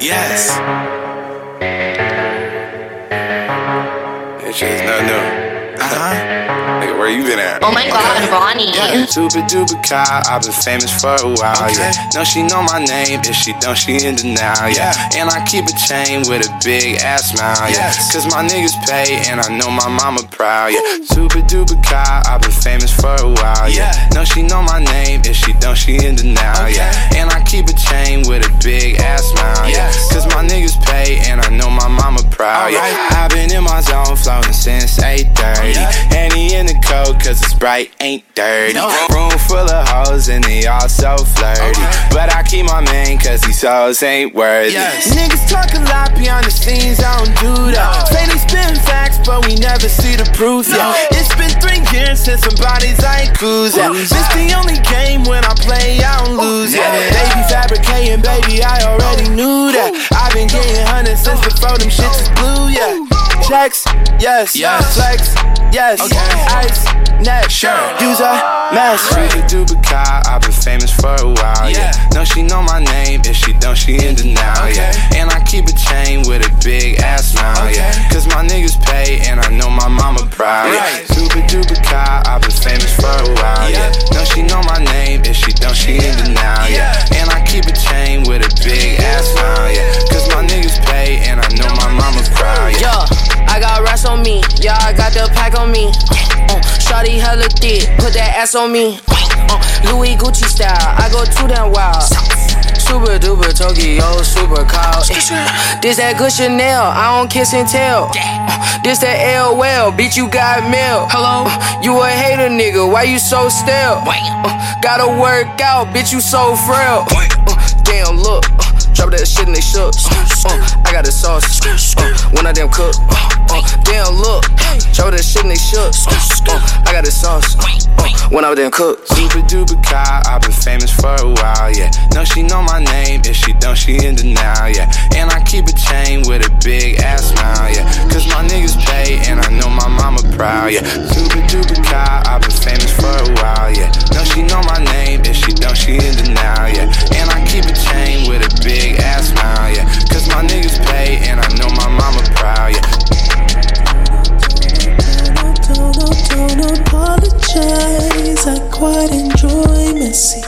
yes. That shit's no new. Uh huh. Nigga, where you been at? Oh my god, Ronnie. Yeah, super duper cow. I've been famous for a while. Okay. Yeah, no, she know my name. If she don't, she in denial. Yeah, and I keep a chain with a big ass smile. Yeah, Yes. cause my niggas pay, and I know my mama proud. Yeah, super duper cow. I've been famous for a while. Yeah, Yeah. no, she know my name. If she don't, she in denial. Okay. Yeah, and I keep a chain with a big ass smile. Yeah, cause my niggas pay, and I know my mama proud. Yeah, I've been in my zone floating since 8:30. Yeah. Henny in the cause it's bright, ain't dirty. No. Room full of hoes and they all so flirty. Okay. But I keep my man cause these hoes ain't worthy. Yes. Niggas talk a lot behind the scenes, I don't do that. Say they spin facts, but we never see the proof. Yeah. It's been three years since somebody's like. Yeah. Cruise. This the only game when I play, I don't lose. Yeah. Never. They be fabricating, baby, I already knew that. I've been getting hundreds since before them shits is blue, yeah. Checks, yes. Yes. Flex, yes. Okay. Ice, net. Sure. Use a mask. Right. Super duper cow, I've been famous for a while, yeah. Yeah. No, she know my name. If she don't, she in denial, Okay. yeah. And I keep a chain with a big ass smile, yeah. Cause my niggas pay, and I know my mama proud, yeah. Right. Super duper cow, I've been famous for a while, yeah. Yeah. No, she know my name. If she don't, she in denial, yeah. Yeah. And I keep a chain with a big ass smile, yeah. Cause my niggas pay, and I know my mama proud, yeah. Yeah, I got racks on me. Yeah, I got the pack on me. Uh, Shawty hella thick, put that ass on me. Uh, Louis Gucci style, I go too damn wild. Super duper Tokyo, super cold. This that good Chanel, I don't kiss and tell. Uh, This that L well, bitch, you got mail. Hello, you a hater nigga, why you so stale? Uh, Gotta work out, bitch, you so frail. Uh, Damn, look. Uh, Drop that shit and they shook. Uh, I got the sauce. Uh, when I damn cook. Uh, damn, look. Drop that shit and they shook. Uh, I got the sauce. Uh, when I damn cook. Super duper cow, I've been famous for a while, yeah. No, she know my name, if she don't, she in denial, yeah. And I keep a chain with a big ass smile, yeah. Cause my niggas pay, and I know my mama proud, yeah. Super duper cow, I've been famous for a while, yeah. No, she know my name, if she don't, she in denial, yeah. And I keep a chain with a big ass smile, yeah. Cause my niggas pay, and I know my mama proud, yeah. Don't, apologize. I quite enjoy messy.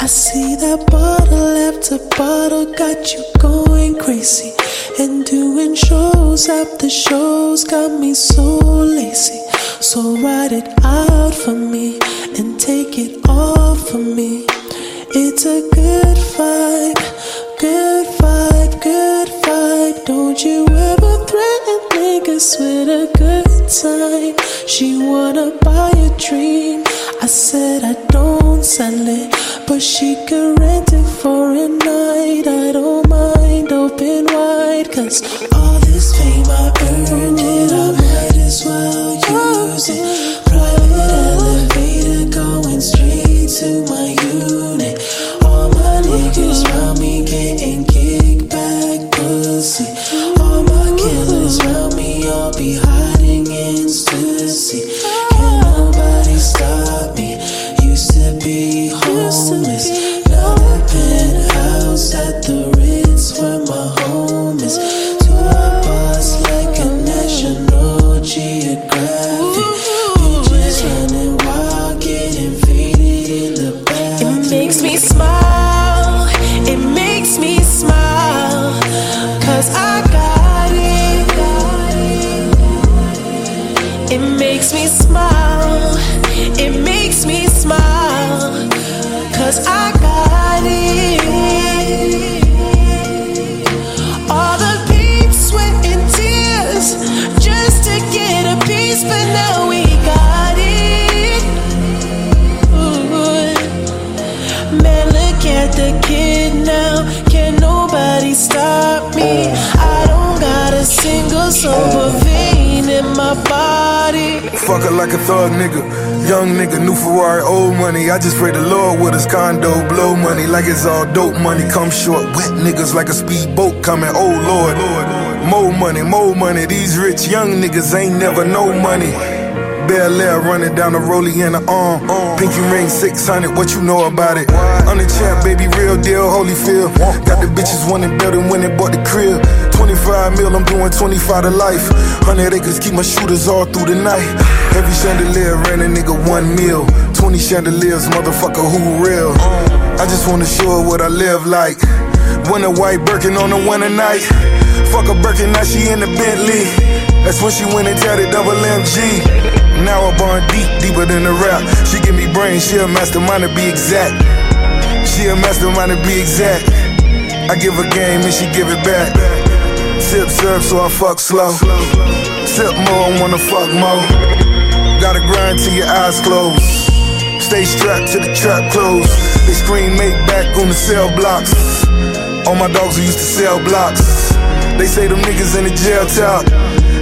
I see that bottle after bottle got you going crazy. And doing shows after shows got me so lazy. So write it out for me and take it off for me. It's a good vibe, good vibe, good vibe. Don't you ever threaten niggas with a good time. She wanna buy a dream. I said I don't sell it, but she could rent it for a night. I don't mind open wide, cause all this fame I earned it, I might as well use it. Private elevator going straight to my nigga, new Ferrari, old money. I just pray the Lord with his condo. Blow money like it's all dope money. Come short, wet niggas like a speedboat coming. Oh Lord, more money, more money. These rich young niggas ain't never no money. Bel Air running down the rollie in the arm. Pinky ring 600, what you know about it? I'm the champ, baby, real deal, Holyfield. Got the bitches wanting better when they bought the crib. 25 mil, I'm doing 25 to life. 100 acres, keep my shooters all through the night. Every chandelier ran a nigga one mil. 20 chandeliers, motherfucker, who real? I just wanna show her what I live like. Winter white Birkin on a winter night. Fuck a Birkin, now she in the Bentley. That's when she went and tatted double MG. Now I'm born deep, deeper than the rap. She give me brains, she a mastermind to be exact. She a mastermind to be exact. I give her game and she give it back. Sip, serve, so I fuck slow. Sip more, I wanna fuck more. Gotta grind till your eyes close. Stay strapped to the trap close. They scream make back on the cell blocks. All my dogs who used to sell blocks. They say them niggas in the jail top.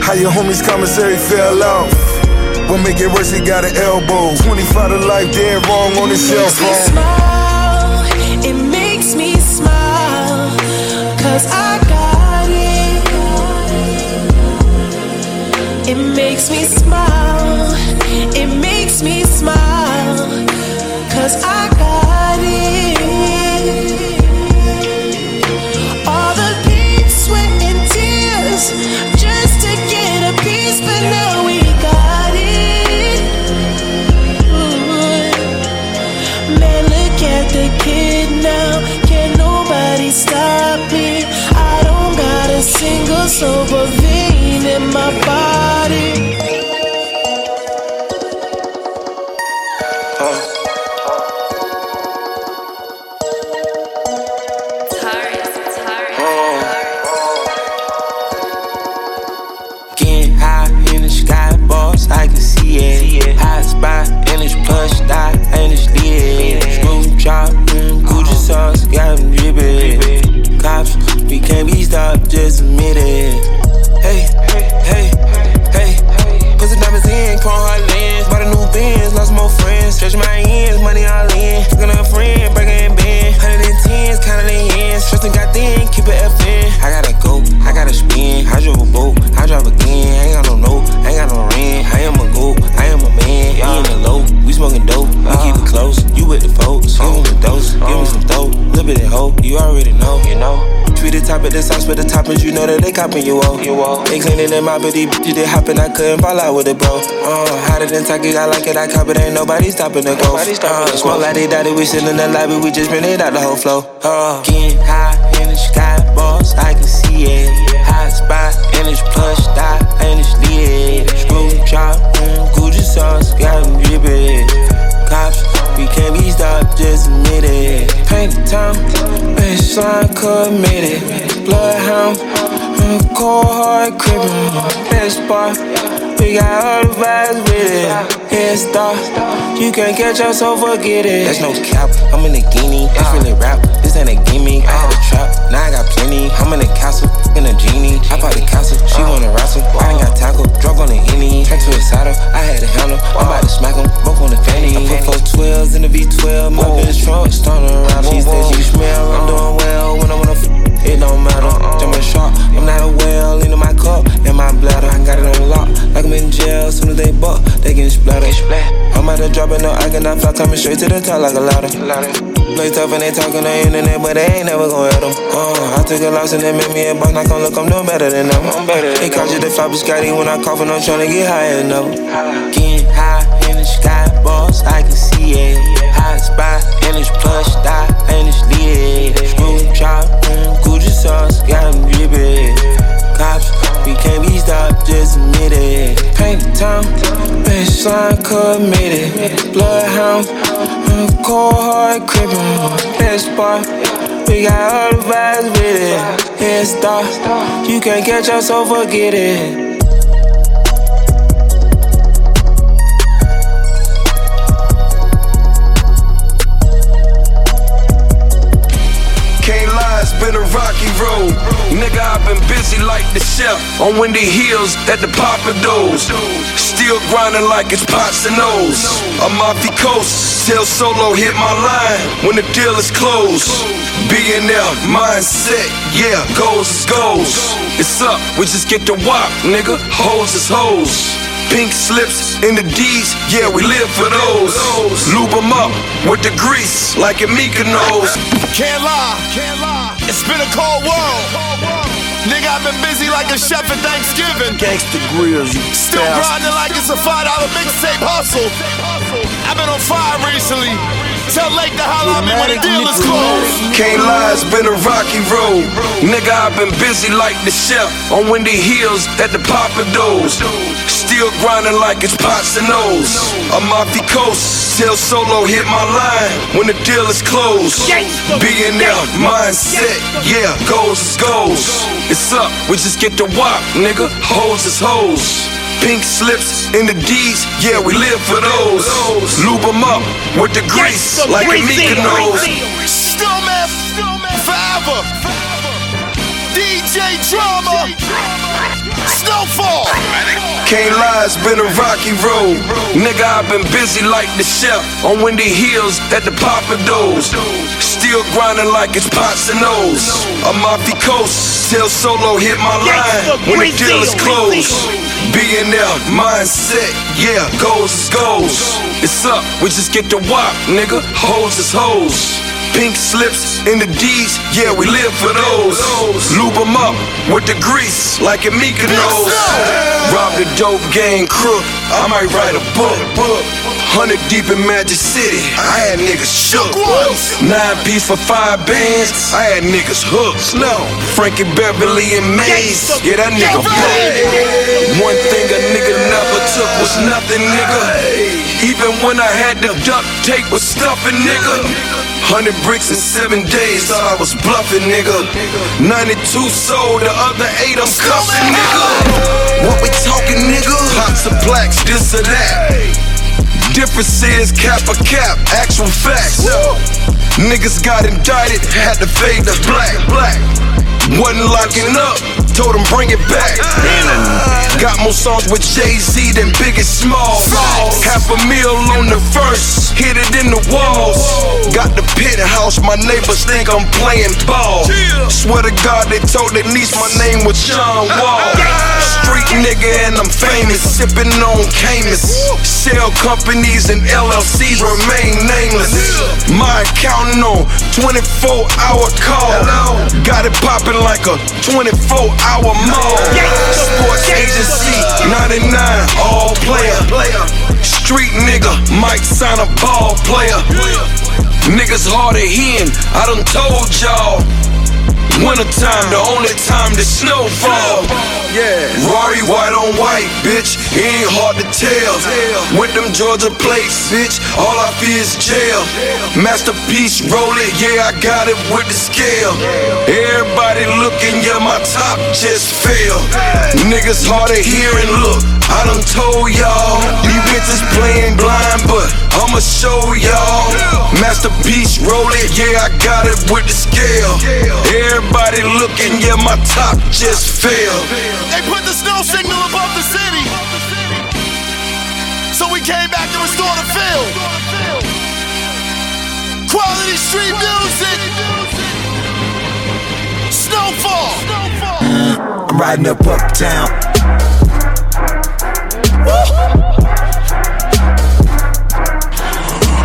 How your homies commissary fell off. What make it worse, he got an elbow. 25 to life, dead wrong on his cell phone. Smile, it makes me smile. Cause I got it. It makes me smile. It makes me smile. Cause I got it. You know that they copping you off. They cleaning them out, but these bitches they hopping. I couldn't fall out with it, bro. Uh, hotter than Taki, I like it, I cop it. Ain't nobody stopping the go. Uh, smoke like they daddy, we sit in the lobby, we just print it out the whole flow. Uh, getting high in the sky, boss, I can see it. Hot spot, and it's plush, dot, and it's lit. Screw chop, mm, Gucci sauce, got them drippin'. Cops, we can't be stopped, just admit it. Paint the town, baseline committed. Bloodhound, cold hard crippin'. Best spot, we got all the vibes with it. Head start, you can't catch us, so forget it. There's no cap, I'm in a guinea. It's really rap, this ain't a gimmick. I had a trap, now I got plenty. I'm in a castle, in a genie. I bought the castle, she wanna wrestle. I ain't got tackle, drunk on the henny. Track to a saddle, I had a handle. I'm about to smack him, broke on the fanny. I put four 12s in the V12, my bitch trunk, starting around. She said she smell, I'm doing well when I'm on f- it don't matter. Jumping sharp, I'm not a whale into my cup, in my bladder. I got it on lock, like I'm in jail. Soon as they buck, they get splattered. I'm about to drop it, no, I cannot fly, coming straight to the top like a ladder. Play tough and they talking on the internet, but they ain't never gon' hit them. Uh, I took a loss and they made me a boss. Now come look, I'm doing better than them. I'm better. They caught you the flop Scotty when I cough and I'm trying to get higher enough. Getting high in the sky, boss, I can see it. Hot spot and it's plush, dot and it's lit. Screw chop, Gucci sauce, got them drippin'. Cops, we can't be stopped, just admit it. Paint the town, baseline committed. Bloodhound, mm, cold hard crippin'. Best spot, we got all the vibes with it. Head start, you can't catch us, so forget it. Rocky road. Nigga, I've been busy like the chef on windy hills at the Pappadeaux. Still grinding like it's pots and O's. I'm off the coast, tell Solo hit my line when the deal is closed. Billionaire mindset, yeah, goals is goals. It's up, we just get the wop, nigga. Hoes is hoes. Pink slips in the D's, yeah, we live for those. Lube them up with the grease, like a Mykonos. Can't lie, can't lie. It's been a cold world. Nigga, I've been busy like a chef at Thanksgiving. Gangsta grills, you Still grinding like it's a five dollar mixtape hustle. I've been on fire recently. Tell Lake to holler at me when the deal is closed. Can't lie, it's been a rocky road. Nigga, I've been busy like the chef on windy hills at the Pappadeaux. Still grinding like it's pots and O's. I'm off the coast, till solo hit my line when the deal is closed. Being there, mindset, yeah, goals is goals. It's up, we just get the wop, nigga. Hoes is hoes. Pink slips in the D's, yeah, we live for those. Lube them up with the grease, like a Mykonos. Still forever. DJ Drama. Snowfall. Can't lie, it's been a rocky road. Nigga, I've been busy like the chef on windy hills at the Pappadeaux. Still grinding like it's pots and O's. I'm off the coast, till solo hit my line when the deal is closed. Being there, mindset, yeah, goals is goals. It's up, we just get the wop, nigga. Hoes is hoes. Pink slips in the D's, yeah, we live for those. Lube them up with the grease, like a Mykonos. Rob the dope gang crook, I might write a book. Hundred deep in Magic City, I had niggas shook. Nine piece for five bands, I had niggas hooked. No, Frankie Beverly and Maze, yeah, that nigga broke. One thing a nigga never took was nothing, nigga. Even when I had the duct tape was stuffing, nigga. Hundred bricks in seven days, thought I was bluffing, nigga. 92 sold, the other eight I'm cuffing, nigga. What we talking, nigga? Pots of blacks, this or that. Difference is cap for cap, actual facts. Niggas got indicted, had to fade the black, black. Wasn't locking up, told him bring it back. Got more songs with Jay Z than Biggie Small. Half a meal on the first, hit it in the walls. Got the pit house, my neighbors think I'm playing ball. Swear to God, they told their niece my name was John Wall. Street nigga and I'm famous, sipping on Camus. Shell companies and LLCs remain nameless. My on 24 hour call. Got it popping like a 24 hour mall. Sports agency, 99, all player. Street nigga, might sign a ball player. Niggas hard of hearing, I done told y'all. Wintertime, the only time the snow fall. Yeah. Rory white on white, bitch. It ain't hard to tell. With them Georgia plates, bitch. All I fear is jail. Masterpiece, roll it, yeah, I got it with the scale. Everybody looking, yeah, my top just fell. Niggas hard of hearing, look. I done told y'all. These bitches playing blind, but I'ma show y'all. Masterpiece, roll it, yeah, I got it with the scale. Everybody looking, yeah, my top just fell. They put the snow signal above the city. So we came back to restore the field. Quality street music. Snowfall. I'm riding up uptown.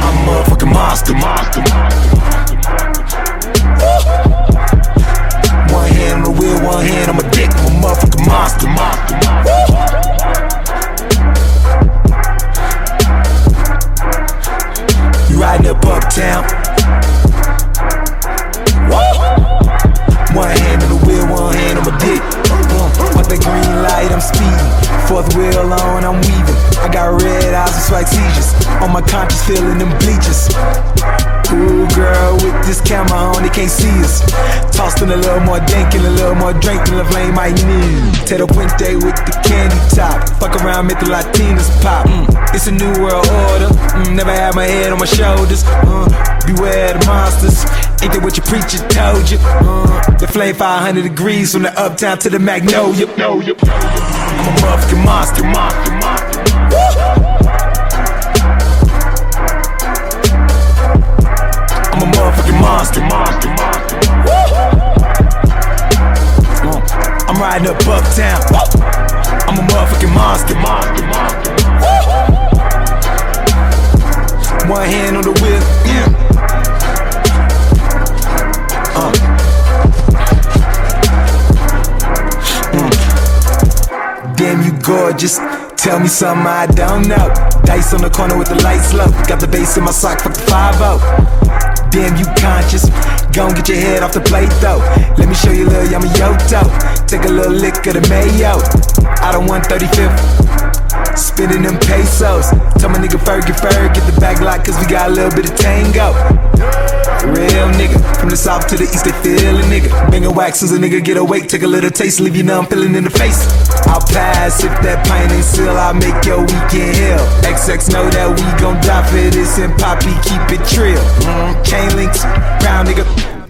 I'm a motherfucking monster, monster, One wheel, one hand on my dick. I'm a motherfucking monster, monster. You riding up uptown. One hand on the wheel, one hand on my dick. With the green light, I'm speeding. Fourth wheel on, I'm weaving. I got red eyes and swag seizures. On my conscience, feeling them bleachers. Ooh, girl, with this camera on, they can't see us. Tossed in a little more dank and a little more drink than the flame might need. Tito Puente with the candy top. Fuck around, make the Latinas pop. Mm, it's a new world order. Mm, never had my head on my shoulders. Uh, beware the monsters. Ain't that what your preacher told you? Uh, the flame 500 degrees from the uptown to the magnolia. I'm a motherfucking monster, monster, monster. monster. monster, I'm riding up uptown. I'm a motherfucking monster. monster, monster. One hand on the wheel. Yeah. Damn you gorgeous. Tell me something I don't know. Dice on the corner with the lights low. Got the bass in my sock, fuck the 5-0 Damn, you conscious. Gon' get your head off the plate though. Let me show you a little yummy yoto. Take a little lick of the mayo. I don't want 35th. Spinning them pesos. Tell my nigga Fergie Ferg, get the back lock, cause we got a little bit of tango. Real nigga, from the south to the east, they feel a nigga. Bangin' wax as a nigga get awake, take a little taste, leave you numb, feeling in the face. I'll pass if that pint ain't seal, I'll make your weekend hell. XX know that we gon' die for this, and Poppy keep it trill. Mm, chain links, brown nigga,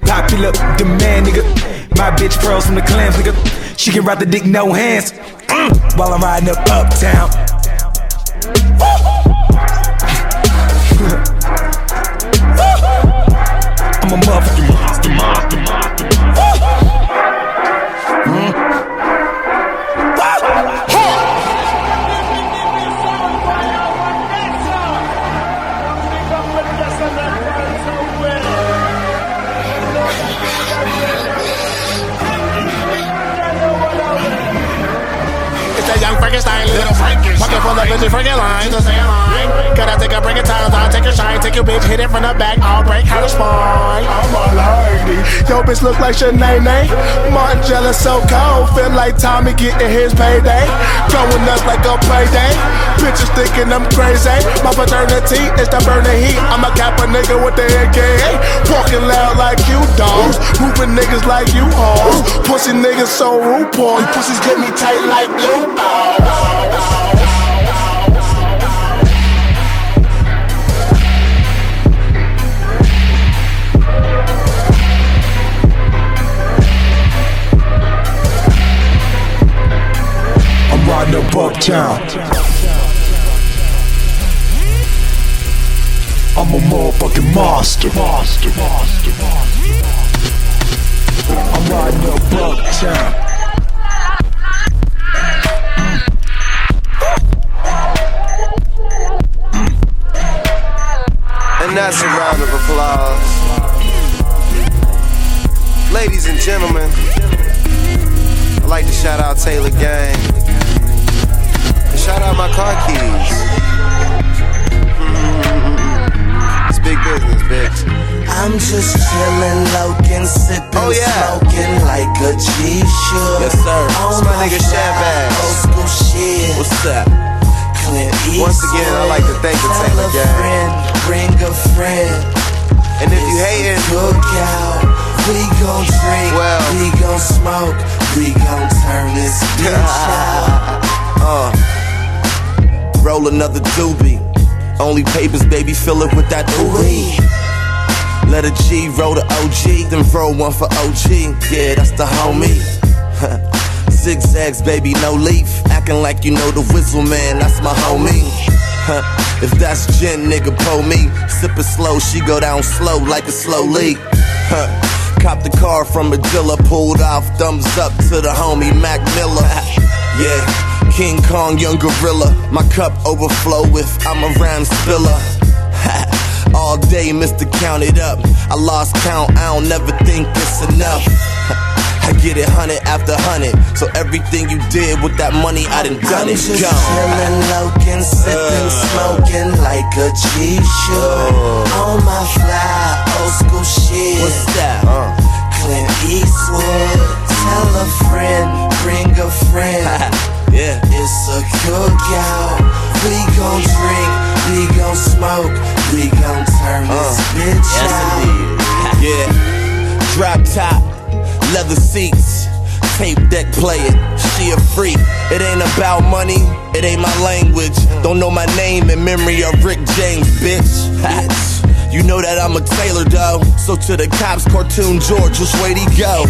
popular demand nigga. My bitch pearls from the clams nigga. She can ride the dick no hands, mm, while I'm riding up uptown. I'm a motherfucking monster, monster, monster. Full of bitches, freaking lines. Can I take a break in times? I'll take a shine, take your bitch, hit it from the back, I'll break to spawn. I'm a lady. Yo, bitch look like Shanae. Martin jealous, so cold. Feel like Tommy getting his payday. Going up like a payday. Bitches thinking I'm crazy. My paternity is the burning heat. I'm a kappa nigga with the AKA. Walking loud like you dogs. Moving niggas like you hoes. Pussy niggas so RuPaul. Pussies get me tight like blue balls. Up uptown. I'm a motherfucking monster. Monster, monster. I'm riding up uptown. And that's a round of applause. Ladies and gentlemen, I'd like to shout out Taylor Gang. Shout out my car keys. It's big business, bitch. I'm just chillin', lokin', sippin', Oh, yeah. smoking like a G should. Yes, sir. On It's my nigga Old shit. What's up? Clint Once again, I'd like to thank the Taylor a Gang. friend, bring a friend. And if you hating, Look out. We gon' drink, Well. we gon' smoke, we gon' turn this bitch out. uh, roll another doobie. Only papers, baby, fill it with that ooey. Let a G roll the OG, then roll one for OG. Yeah, that's the homie. Zigzags, baby, no leaf. Acting like you know the whistle, man, that's my homie. If that's gin, nigga, pull me. Sip it slow, she go down slow like a slow leak. Cop the car from a dealer, pulled off, thumbs up to the homie Mac Miller. Yeah, King Kong, young gorilla. My cup overflow with I'm a rhyme spiller. All day, Mr. Count it up. I lost count, I don't never think it's enough. I get it hundred after hundred. So everything you did with that money, I done done I'm it. just Gone. chillin', lokin', sippin', uh. smoking like a G should. Uh. On my fly, old school shit. What's that? Uh. Clint Eastwood. Tell a friend, bring a friend. yeah. It's a cookout. We gon' drink, we gon' smoke, we gon' turn this uh, bitch Yes, out. yeah. Drop top, leather seats, tape deck play it. She a freak. It ain't about money, it ain't my language. Don't know my name in memory of Rick James, bitch. You know that I'm a Taylor, though. So to the cops, cartoon George, which way he go?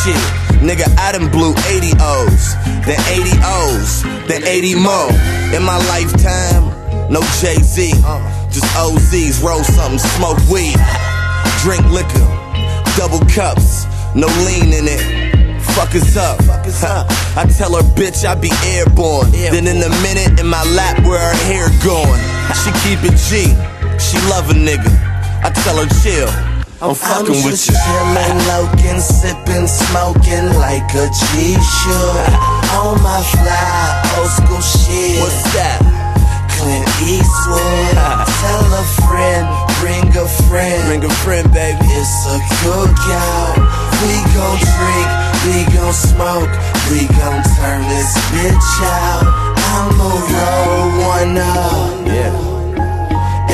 Shit, nigga, I done blew 80 O's, then 80 O's, then 80 more. In my lifetime, no Jay Z, just OZs, roll something, smoke weed, drink liquor, double cups, no lean in it. Fuck us up. I tell her, bitch, I be airborne. Then in a minute, in my lap, where her hair going. She keep it G. She love a nigga. I tell her chill. I'm fucking I'm with just you. chillin', lokin', sippin', smoking like a G should. On my fly, old school shit. What's that? Clint Eastwood. Tell a friend, bring a friend. Bring a friend, baby. It's a cookout. We gon' drink, we gon' smoke, we gon' turn this bitch out. I'ma roll one up. Yeah.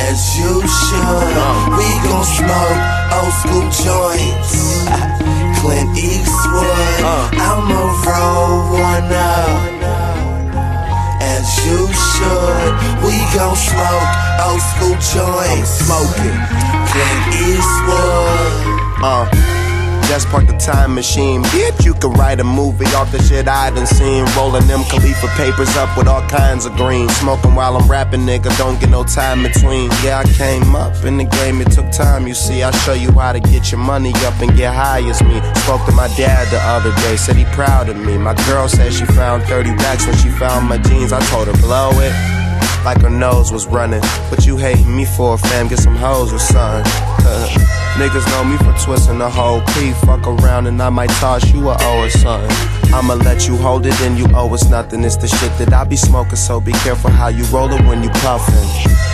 As you should, we gon' smoke old school joints. Clint Eastwood, I'ma roll one up. As you should, we gon' smoke old school joints. Smoking. Clint Eastwood. Uh, just park the time machine. Bitch, you can write a movie off the shit I done seen. Rolling them Khalifa papers up with all kinds of green. Smoking while I'm rapping, nigga, don't get no time between. Yeah, I came up in the game, it took time, you see. I show you how to get your money up and get high as me. Spoke to my dad the other day, said he proud of me. My girl said she found 30 racks when she found my jeans. I told her, blow it. Like her nose was running. But you hating me for, fam? Get some hoes or something. Uh, niggas know me for twisting the whole P. Fuck around and I might toss you a O or something. I'ma let you hold it and you owe us nothing. It's the shit that I be smoking, so be careful how you roll it when you puffin'.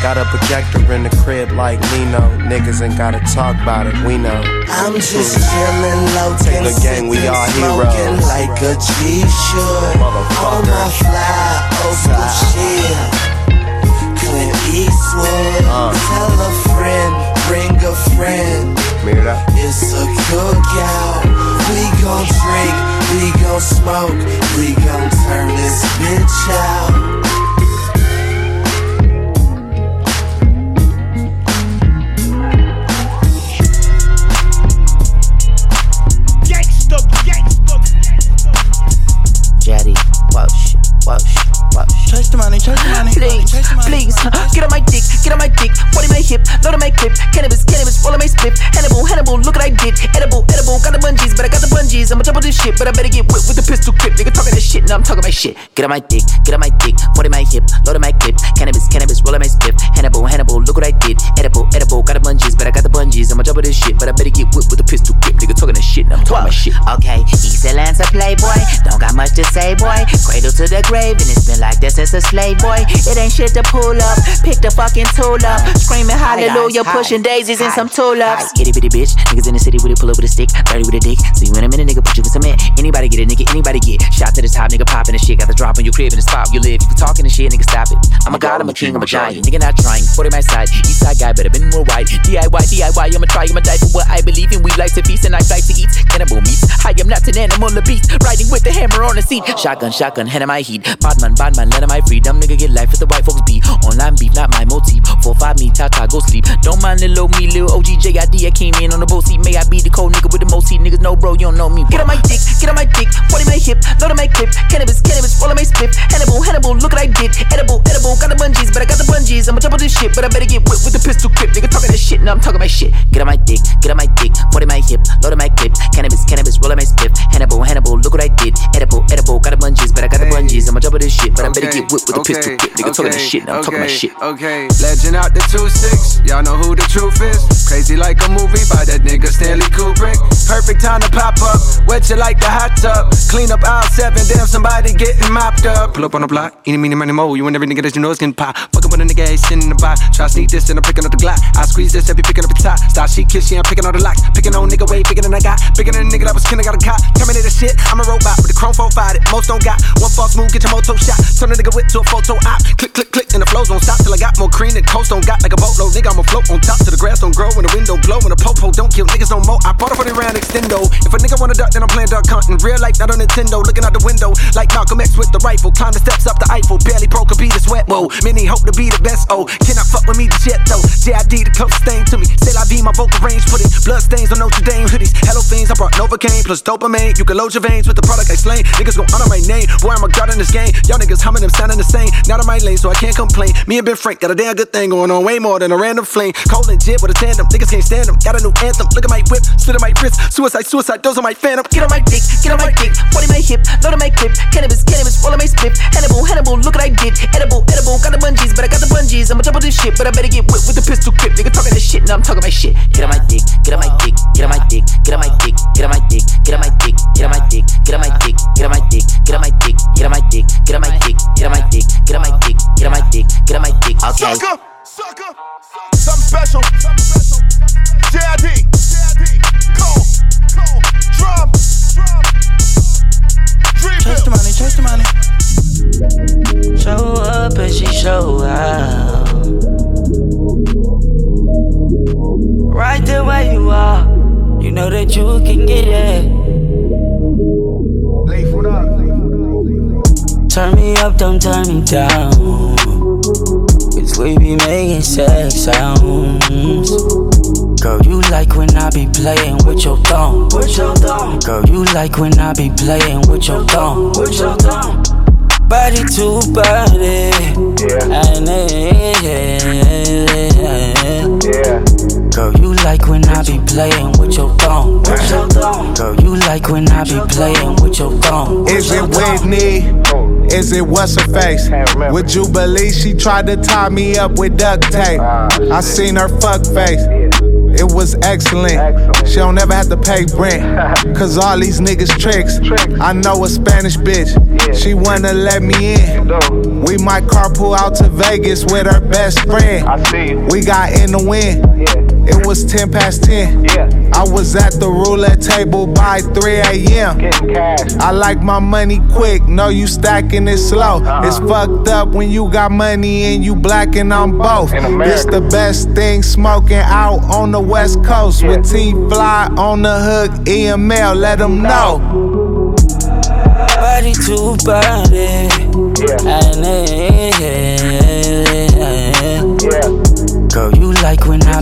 Got a projector in the crib like Lino. Niggas ain't gotta talk about it, we know. I'm just chillin', low Taylor gang, we all heroes. like a G should. On my fly, oh, school shit. Clint Eastwood. Uh. Tell a friend, bring a friend. Mira. It's a cookout. We gon' drink, we gon' smoke, we gon' turn this bitch out. Gangsta, gangsta. Jetty, whoosh, whoosh, whoosh. Chase the money, chase the money. Please, chase the money. please, get on my dick, get on my dick, in my hip, load my clip, cannabis, cannabis, roll on my split, Hannibal, Hannibal, look what I did, edible, edible, got the bungees, but I got the bungees, I'ma jump on this shit, but I better get whipped with the pistol grip, nigga talking that shit, now I'm talking my shit, get on my dick, get on my dick, in my hip, load my clip, cannabis, cannabis, roll my split, Hannibal, Hannibal, look what I did, edible, edible, got the bungees, but I got the bungees, I'ma jump on this shit, but I better get whipped with the pistol grip, nigga talking that shit, now I'm talking my shit. Okay, East Atlanta playboy, don't got much to say, boy. Cradle to the grave, and it's been like this since a slave boy. It ain't shit to pull up, pick the fucking tool up, screaming hallelujah, pushing daisies and some tulips. Itty bitty bitch, niggas in the city with a pull up with a stick, dirty with a dick. See you in a minute, nigga, put you in cement. Anybody get it, nigga, anybody get. Shot to the top, nigga, popping the shit. Got the drop on your crib in the spot you live. If you talking the shit, nigga, stop it. I'm a god, I'm a king, I'm a giant. Nigga, not trying. Put it my side, east side guy, better been more wide. DIY, DIY, I'ma try, I'ma die for what I believe in. We like to feast and I like to eat cannibal meat. I am not an animal, a beast. Riding with the hammer on the seat. Shotgun, shotgun, hand in my heat. Badman, badman, let my freedom. Nigga, get life with the white folks beat. Online beef, not my motif. Four, five, me, ta-ta, go sleep. Don't mind little me, little OG JID. I came in on the boat seat. May I be the cold nigga with the most heat. Niggas know, bro, you don't know me. Get on my dick, get on my dick. 40 my hip, load on my clip. Cannabis, cannabis, roll on my split. Hannibal, Hannibal, look what I did. Edible, edible, got the bungees, but I got the bungees. I'ma on this shit, but I better get whipped with the pistol grip. Nigga talking that shit, now I'm talking my shit. Get on my dick, get on my dick. 40 my hip, load on my clip. Cannabis, cannabis, roll on my split. Hannibal, Hannibal, look what I did. Edible, edible, got the bungees, but I got the bungees. I'ma on this shit, but I better get whipped with the pistol grip. Nigga talking that shit, now I'm talking my shit. Okay, legend out the 2-6, y'all know who the truth is. Crazy like a movie by that nigga Stanley Kubrick. Perfect time to pop up, wet you like the hot tub. Clean up aisle 7, damn somebody getting mopped up. Pull up on the block, eeny, meeny, money, mo. You and every nigga that you know is getting pop. Fucking with a nigga, ain't sitting in the box. Try to sneak this, and I'm picking up the Glock. I squeeze this, every picking up the top. Stop she kiss, she, I'm picking all the locks. Picking on nigga way bigger than I got. Bigger than a nigga that was kin, I got a cop. Terminator shit, I'm a robot with the chrome 4 fired. Most don't got one false move, get your moto shot. Turn a nigga whip to a photo op. Click, click, click, and the flows don't stop till I got more cream than coast don't got like a boatload. Nigga, I'ma float on top till the grass don't grow and the wind don't blow and the popo don't kill niggas no more. I bought a 40 round extendo. If a nigga wanna duck, then I'm playing duck hunting. Real life, not on Nintendo. Looking out the window like Malcolm X with the rifle. Climb the steps up the Eiffel. Barely broke a beat, it's wet. Whoa, many hope to be the best. Oh, cannot fuck with me, the shit though. JID, the closest thing to me. Still, I be my vocal range. Put it blood stains on Notre Dame hoodies. Hello, fiends, I brought Novocaine plus dopamine. You can load your veins with the product I slain. Niggas gon' honor my name. Boy, I'm a god in this game. Y'all niggas humming them sounding the same. Not on my lane, so I can't complain. Me and Ben Frank got a damn good thing going on, way more than a random flame. Cole and JID with a tandem. Niggas can't stand them. Got a new anthem. Look at my whip, slit on my wrist. Suicide, suicide, those are my phantom. Get on my dick, get on my dick. 40 my hip, load on my clip. Cannabis, cannabis, roll on my split. Hannibal, Hannibal, look what I did. Edible, edible, got the bungees, but I got the bungees. I'ma double this shit, but I better get whipped with the pistol grip. Nigga talking this shit, now I'm talking my shit. On get on my dick, get on my dick, get on my dick, get on my dick, get on my dick, get on my dick, get on my dick, get on my dick, get on my dick, get on my dick, get on my dick, get on my dick, get on my dick, get on my dick, get on my dick. Get on my dick. Okay. Sucker, sucker, something special, something special. JID, cold, cold, drum, drum. Chase the money, chase the money. Show up and she show out. Right there where you are, you know that you can get it. Turn me up, don't turn me down. Cause we be making sex sounds. Girl, you like when I be playing with your thumb. With your thumb. Girl, you like when I be playing with your thumb. With your thumb. Body to body. Yeah. And yeah. Girl, you like when I be playing with your thumb. With your thumb. Girl, you like when I be playing with your thumb. Is it Whitney? Is it what's her face? Would you believe she tried to tie me up with duct tape? I seen her fuck face. It was excellent. She don't ever have to pay rent. Cause all these niggas tricks. I know a Spanish bitch. She wanna let me in. We might carpool out to Vegas with her best friend. We got in the wind. It was 10 past 10. Yeah. I was at the roulette table by 3 a.m. Getting cash. I like my money quick, no, you stacking it slow. Uh-huh. It's fucked up when you got money and you black on both. It's the best thing smoking out on the west coast with T Fly on the hook, EML, let them know. Body to body. And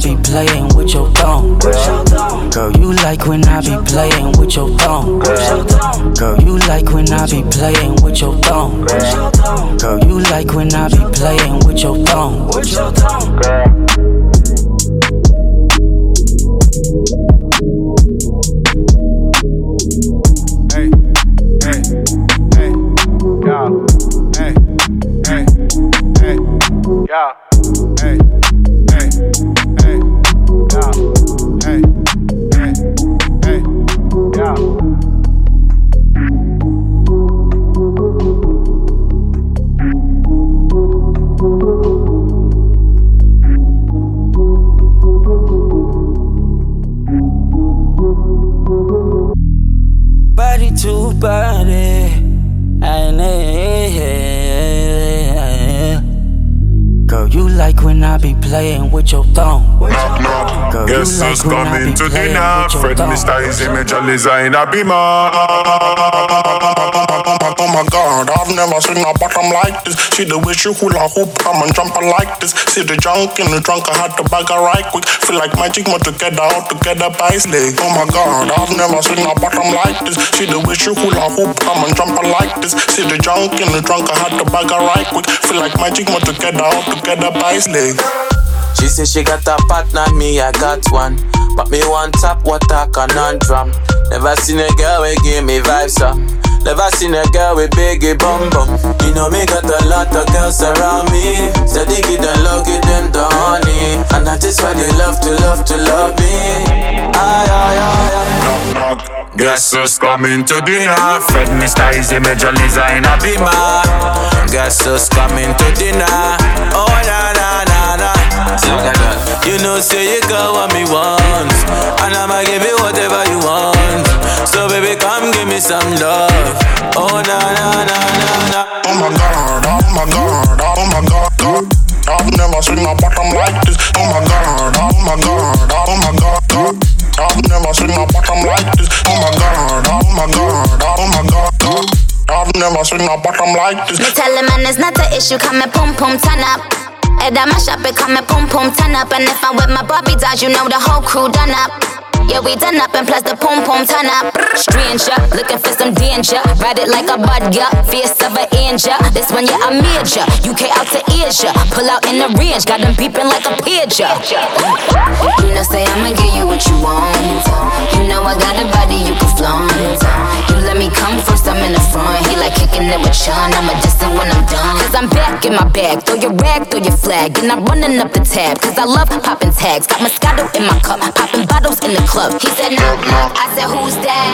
I be playing with your thumb. Girl, you like when I be playing with your thumb. Girl, you like when I be playing with your thumb. Girl, you like when I be playing with your thumb. Hey, playing with your thumb. Girl, Guess who's like when coming to playing dinner? with Fred thumb. Mr. Easy Major Lazer in a beamer. Oh my god, I've never seen a bottom like this. See the way she hula hoop, come and jump like this. See the junk in the trunk, I had to bag her right quick. Feel like magic, more together, all together by his leg. Oh my god, I've never seen a bottom like this. See the way she hula hoop, come and jump like this. See the junk in the trunk, I had to bag her right quick. Feel like magic, more together, all together by his leg. She say she got a partner, me I got one. But me want top water conundrum. Never seen a girl we give me vibes up. Never seen a girl with biggie bum bum. You know me got a lot of girls around me. Steady give them love, give them the honey. And that is why they love to love to love me. Aye, aye, aye, aye. Guess who's coming to dinner? Fred Mr. Easy Major Lazer in a beamer. Guess who's coming to dinner? Oh na na na. You know, say you got what me want, and I'ma give you whatever you want. So baby, come give me some love. Oh na na na na na. Oh my god, oh my god, oh my god, oh god. I've never seen a bottom like this. Oh my god, oh my god, oh my god, god. I've never seen a bottom like this. Oh my god, oh my god, oh my god, god. I've never seen a bottom like this. Me tell him man it's not an issue, come and pum pum turn up. Head on my shop, and pum pum turn up. And if I'm with my Bobby dolls, you know the whole crew done up. Yeah, we done up and plus the pom pom turn up. Stranger, looking for some danger. Ride it like a bud, yeah. Fierce of an angel. This one, yeah, I major. UK out to Asia. Pull out in the range, got them peeping like a pigeon. You know, say I'ma give you what you want. You know I got a body you can flaunt. You let me come first, I'm in the front. He like kicking it with Sean. I'ma diss it when I'm done. Cause I'm back in my bag. Throw your rag, throw your flag. And I'm running up the tab. Cause I love popping tags. Got Moscato in my cup. Popping bottles in the club. He said, no, no. I said, who's that?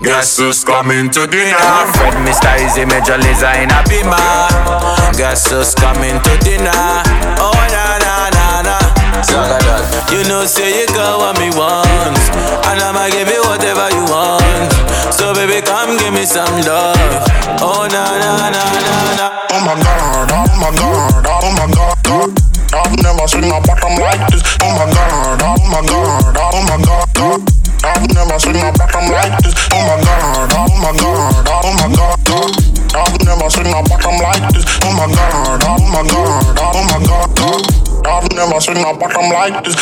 Guess who's coming to dinner? Fred Mr. Easy Major Lazer in a beamer. Guess who's coming to dinner? Oh na na na na. Zagadad. You know say you got what me want, and I'ma give you whatever you want. So baby, come give me some love. Oh na na na na na. Oh my god, oh my god, oh my god, god. I've never seen a bottom like this. Oh my god, oh my god, oh my god, oh god. I've never seen a bottom like this. Oh my god, oh my god, oh my god, god. I've never seen a bottom like this. Oh my god, oh my god, oh my god, god. I've never seen a bottom like this.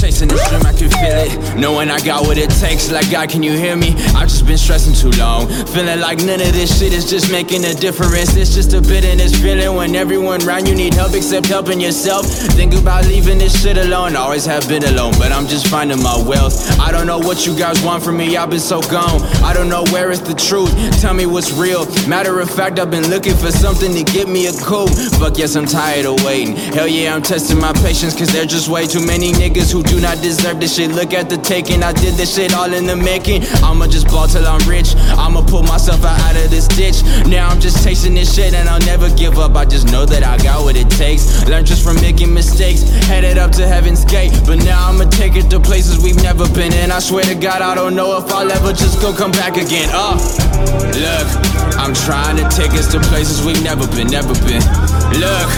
Chasing this dream, I feel it. Knowing I got what it takes. Like, God, can you hear me? I've just been stressing too long. Feeling like none of this shit is just making a difference. It's just a bitterness feeling when everyone around you need help except helping yourself. Think about leaving this shit alone. I Always have been alone, but I'm just finding my wealth. I don't know what you guys want from me. I've been so gone. I don't know where is the truth. Tell me what's real. Matter of fact, I've been looking for something to get me a coup. Fuck yes, I'm tired of waiting. Hell yeah, I'm testing my patience, cause there's just way too many niggas who do not deserve this shit. Look at the taking. I did this shit all in the making. I'ma just ball till I'm rich. I'ma pull myself out, out of this ditch. Now I'm just chasing this shit and I'll never give up. I just know that I got what it takes. Learn just from making mistakes. Headed up to heaven's gate. But now I'ma take it to places we've never been in. I swear to God, I don't know if I'll ever just go come back again. Oh, look, I'm trying to take us to places we've never been, never been. Look,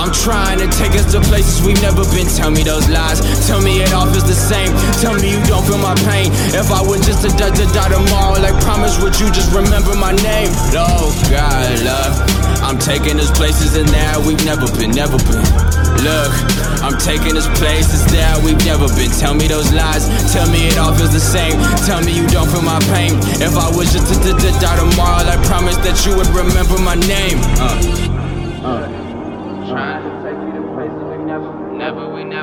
I'm trying to take us to places we've never been. Tell me those lies. Tell me it all feels the same. Tell me you don't feel my pain. If I were just to die, to die tomorrow, like promise, would you just remember my name? Oh God, love. I'm taking us places and there we've never been, never been. Look, I'm taking us places there we've never been. Tell me those lies. Tell me it all feels the same. Tell me you don't feel my pain. If I was just to, die tomorrow, I promise that you would remember my name. Uh. Uh. Trying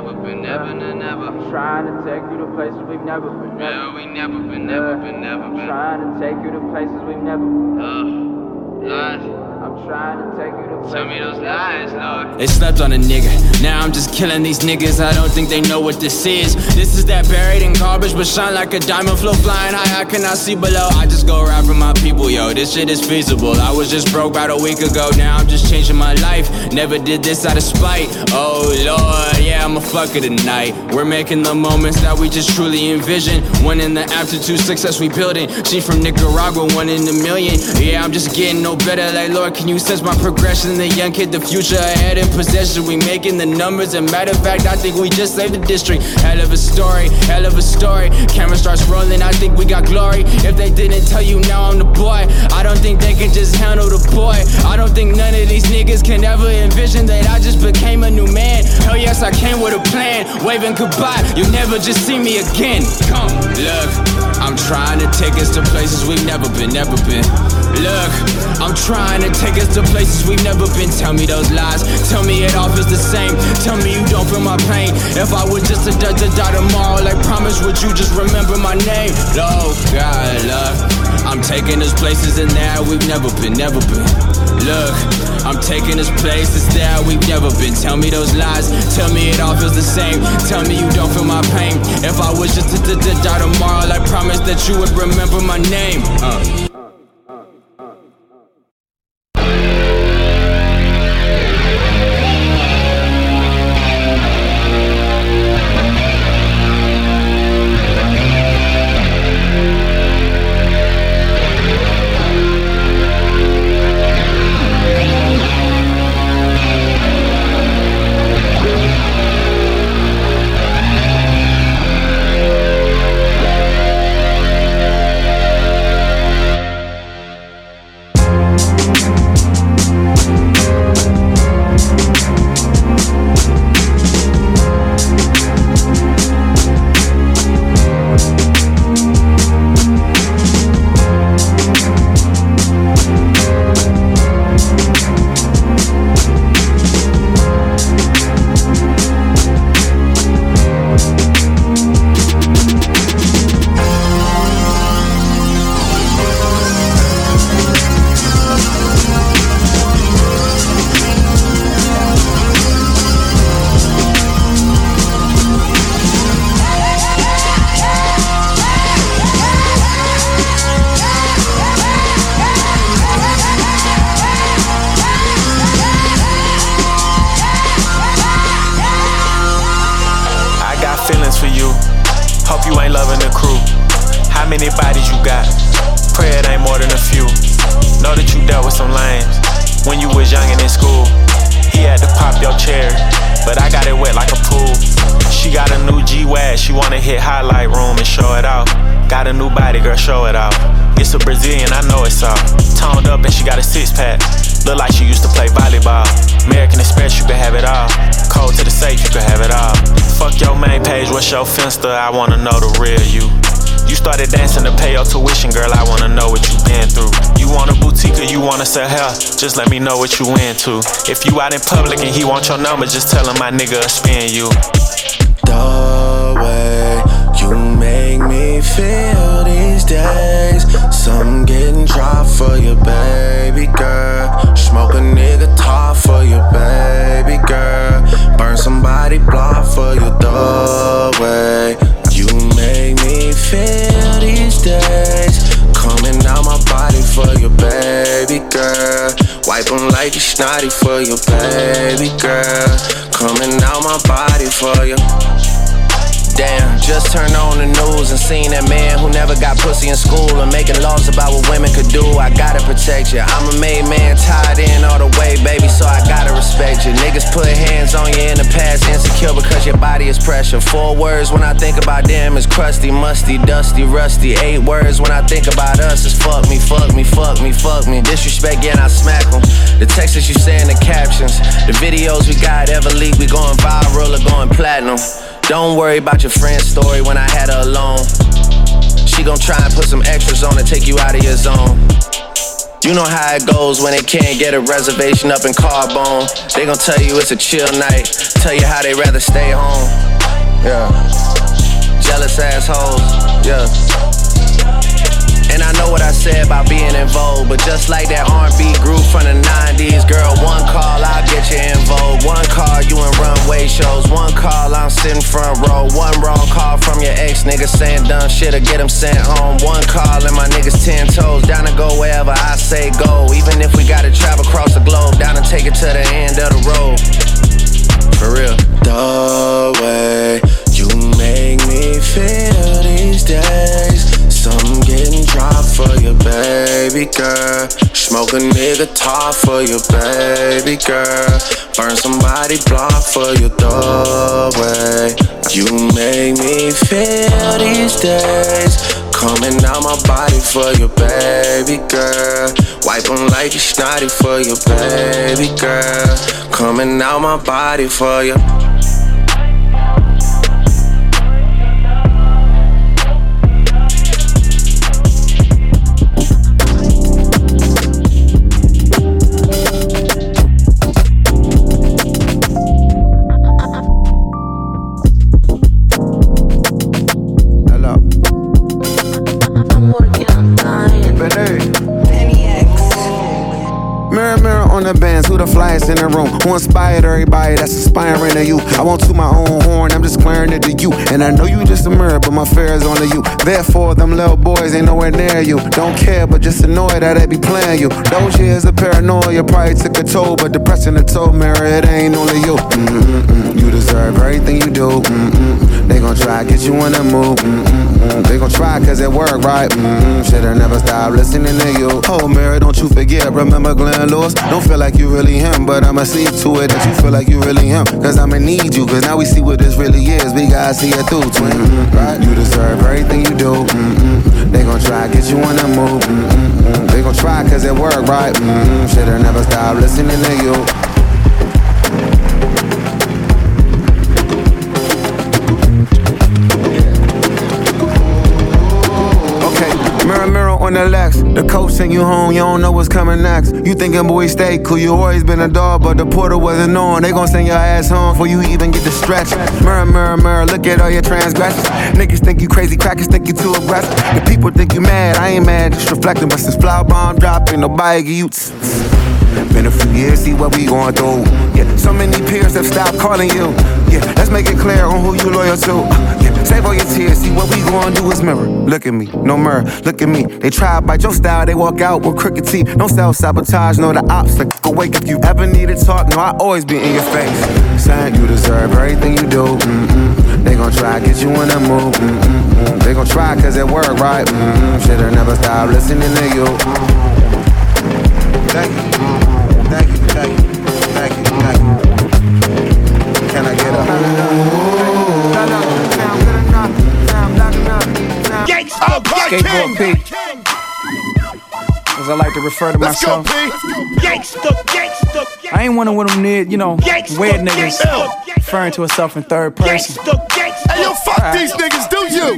Never, been, never, never, never. Trying to take you to places we've never been. Never, we never been, never been, never been. Trying to take you to places we've never been. Uh, lies. I'm trying to take you to places. Tell me those lies, Lord. They slept on a nigga. Now I'm just killing these niggas. I don't think they know what this is. This is that buried in garbage, but shine like a diamond. Flow flying high, I cannot see below. I just go right for my people, yo. This shit is feasible. I was just broke about a week ago. Now I'm just changing my life. Never did this out of spite. Oh Lord, yeah, I'm a fucker tonight. We're making the moments that we just truly envision. One in the aptitude success we building. She from Nicaragua, one in a million. Yeah, I'm just getting no better. Like Lord, can you sense my progression? The young kid, the future ahead in possession. We making the numbers. And matter of fact, I think we just saved the district. Hell of a story, hell of a story. Camera starts rolling. I think we got glory. If they didn't tell you, now I'm the boy. I don't think they can just handle the boy. I don't think none of these niggas can ever envision that I just became a new man. Hell yes, I came with a plan. Waving goodbye, you'll never just see me again. Come, look, I'm trying to take us to places we've never been, never been. Look, I'm trying to take us to places we've never been. Tell me those lies, tell me it all feels the same. Tell me you don't feel my pain. If I was just die, to die tomorrow, like promise, would you just remember my name? Oh God, love, I'm taking us places and there we've never been, never been. Look, I'm taking us places there we've never been. Tell me those lies, tell me it all feels the same. Tell me you don't feel my pain. If I was just to die tomorrow, I promise that you would remember my name. Uh. Room and show it off. Got a new body, girl, show it off. It's a Brazilian, I know it's all. Toned up and she got a six pack. Look like she used to play volleyball. American Express, you can have it all. Code to the safe, you can have it all. Fuck your main page, what's your finsta? I wanna know the real you. You started dancing to pay your tuition, girl. I wanna know what you been through. You want a boutique or you wanna sell hair? Just let me know what you into. If you out in public and he want your number, just tell him my nigga spin you. You make me feel these days. Some getting dropped for your baby girl. Smoke a nigga top for your baby girl. Burn somebody block for you the way you make me feel these days. Coming out my body for your baby girl. Wipe them like you snotty for your baby girl. Coming out my body for you. Damn, just turned on the news and seen that man who never got pussy in school and making laws about what women could do. I gotta protect you. I'm a made man, tied in all the way, baby, so I gotta respect you. Niggas put hands on you in the past, insecure because your body is pressure. Four words when I think about them is crusty, musty, dusty, rusty. Eight words when I think about us is fuck me, fuck me, fuck me, fuck me. Disrespect, yeah, I smack them. The texts you say in the captions, the videos we got ever leak, we going viral or going platinum. Don't worry about your friend's story when I had her alone. She gon' try and put some extras on to take you out of your zone. You know how it goes when they can't get a reservation up in Carbone. They gon' tell you it's a chill night, tell you how they rather stay home. Yeah. Jealous assholes, yeah. And I know what I said about being in vogue, but just like that R&B group from the 90s, girl, one call, I'll get you in vogue. One call, you in runway shows. One call, I'm sitting front row. One wrong call from your ex nigga saying dumb shit or get him sent home. One call and my niggas ten toes, down to go wherever I say go. Even if we gotta travel across the globe, down and take it to the end of the road. For real. The way you make me feel these days. Some getting dropped for your baby girl. Smoke a nigga top for your baby girl. Burn somebody block for your the way you make me feel these days. Coming out my body for your baby girl. Wipe them like you snotty for your baby girl. Coming out my body for you. The flyest in the room? Who inspired everybody that's aspiring to you? I won't toot my own horn, I'm just declaring it to you. And I know you just a mirror, but my fear is only you. Therefore, them little boys ain't nowhere near you. Don't care, but just annoyed that they be playing you. Those years of paranoia probably took a toll, but depressing the toll mirror, it ain't only you. Mm-mm-mm. You deserve everything you do. Mm-mm. They gon' try to get you in the mood. Mm-mm-mm. They gon' try cause it work, right? Mm-mm. Should've never stopped listening to you. Oh, mirror, don't you forget, remember Glenn Lewis? Don't feel like you really him, but I'ma see to it that you feel like you really him. Cause I'ma need you, cause now we see what this really is. We gotta see it through, twin. Mm-hmm, right? You deserve everything you do. Mm-hmm. They gon' try get you in the mood. Mm-hmm. They gon' try cause it work, right? Mm-hmm. Should've never stopped listening to you. The Lex. The coach send you home, you don't know what's coming next. You thinking, boy, stay cool. You always been a dog, but the portal wasn't on. They gon' send your ass home before you even get the stretch. Mirror, mirror, mirror, look at all your transgressions. Niggas think you crazy, crackers think you too aggressive. The people think you mad, I ain't mad, just reflecting. But since flower bomb dropped, ain't nobody give you. Been a few years, see what we going through. Yeah, so many peers have stopped calling you. Yeah, let's make it clear on who you loyal to. Save all your tears, see what we gonna do is mirror. Look at me, no mirror, look at me. They try to bite your style, they walk out with crooked teeth. No self sabotage, no the ops. Like, awake if you ever need to talk, no, I always be in your face. Saying you deserve everything you do. Mm-mm. They gon' try to get you in the mood. Mm-mm. They gon' try cause it work, right? Mm-hmm. Should've never stopped listening to you. Thank you. Skateboard P. As I like to refer to Let's myself. P. Gangsta, gangsta, I ain't one of them near, you know, weird niggas referring to herself in third person. Hey, yo, fuck these niggas, do you?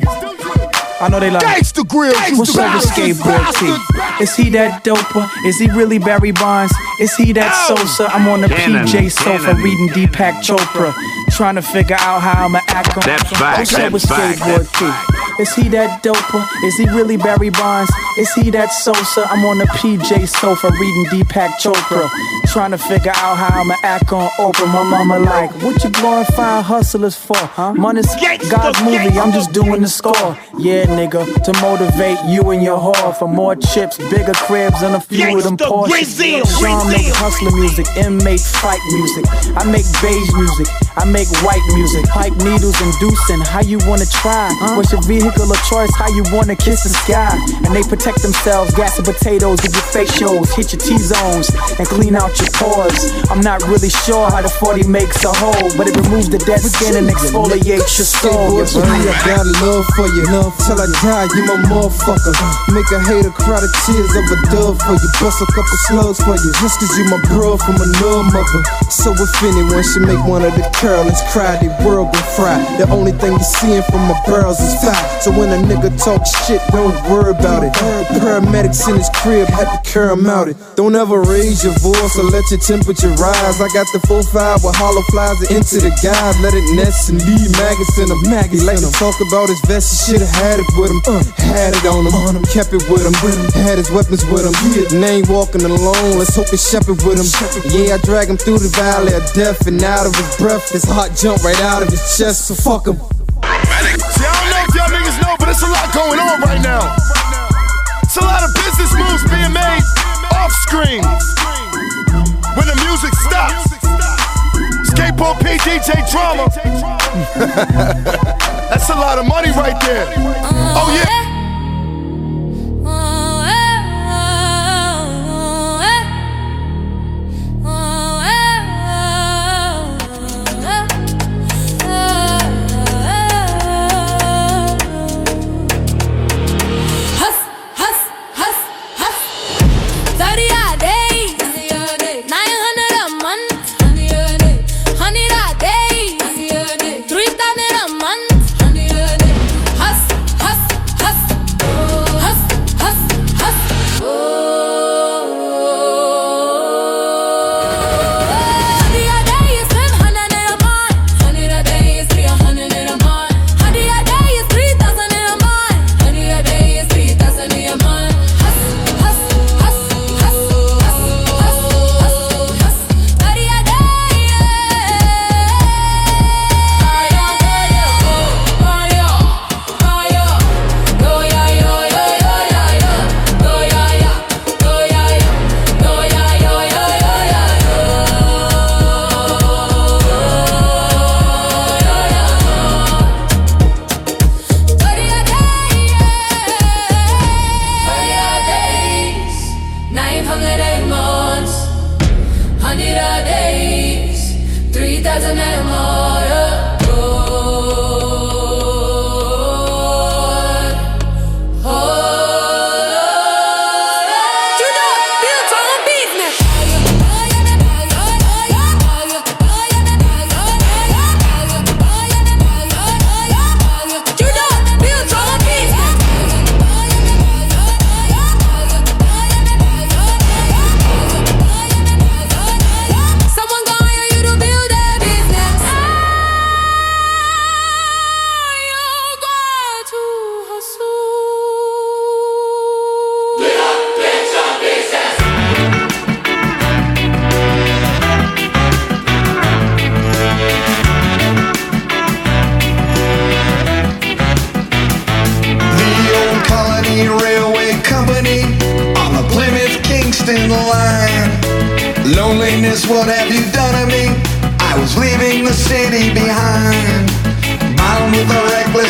I know they like Gangsta grills, What's up with skateboard P? Is he that doper? Is he really Barry Bonds? Is he that Sosa? I'm on the Cannon, PJ sofa cannon. reading Deepak Chopra, trying to figure out how I'ma act on. Steps back, What's up with skateboard P? Is he that doper? Is he really Barry Bonds? Is he that Sosa? I'm on a PJ sofa reading Deepak Chopra, trying to figure out how I'ma act on Oprah. My mama like, what you glorifying hustlers for? Huh? Money's God's movie, I'm just doing the score. Yeah, nigga, to motivate you and your whore for more chips, bigger cribs, and a few of them Porsches. Sean make hustler music, inmate fight music. I make beige music, I make white music. Pipe needles and inducing, how you wanna try? What's your vehicle of choice? How you wanna kiss the sky? And they protect themselves, gas and potatoes with your facials, hit your T-zones, and clean out your pores. I'm not really sure how the 40 makes a hole, but it removes the dead skin and exfoliates your soul. Skateboard I got love for you. love Till I die, you my motherfucker. Make a hater cry the tears of a dove for you. Bust a couple slugs for you. Just cause you my bro from another mother. So if anyone should make one of the careless cry, the world gon' fry. The only thing you're seeing from my barrels is fire. So when a nigga talk shit, don't worry about it. Paramedics in his crib had to carry him out it. Don't ever raise your voice or let your temperature rise. I got the full five with hollow flies and into the guys. Let it nest and leave maggots in them. He like to talk about his vest, he should've had it with him. Uh, had it on him, kept it with him. Had his weapons with him. And ain't walking alone, let's hope it's shepherd with him. Yeah, I drag him through the valley of death and out of his breath. His heart jump right out of his chest, so fuck him. Don't know y'all know, but it's a lot going on right now. It's a lot of business moves being made off screen. When the music stops. Skateboard P, Drama. That's a lot of money right there. Oh, yeah.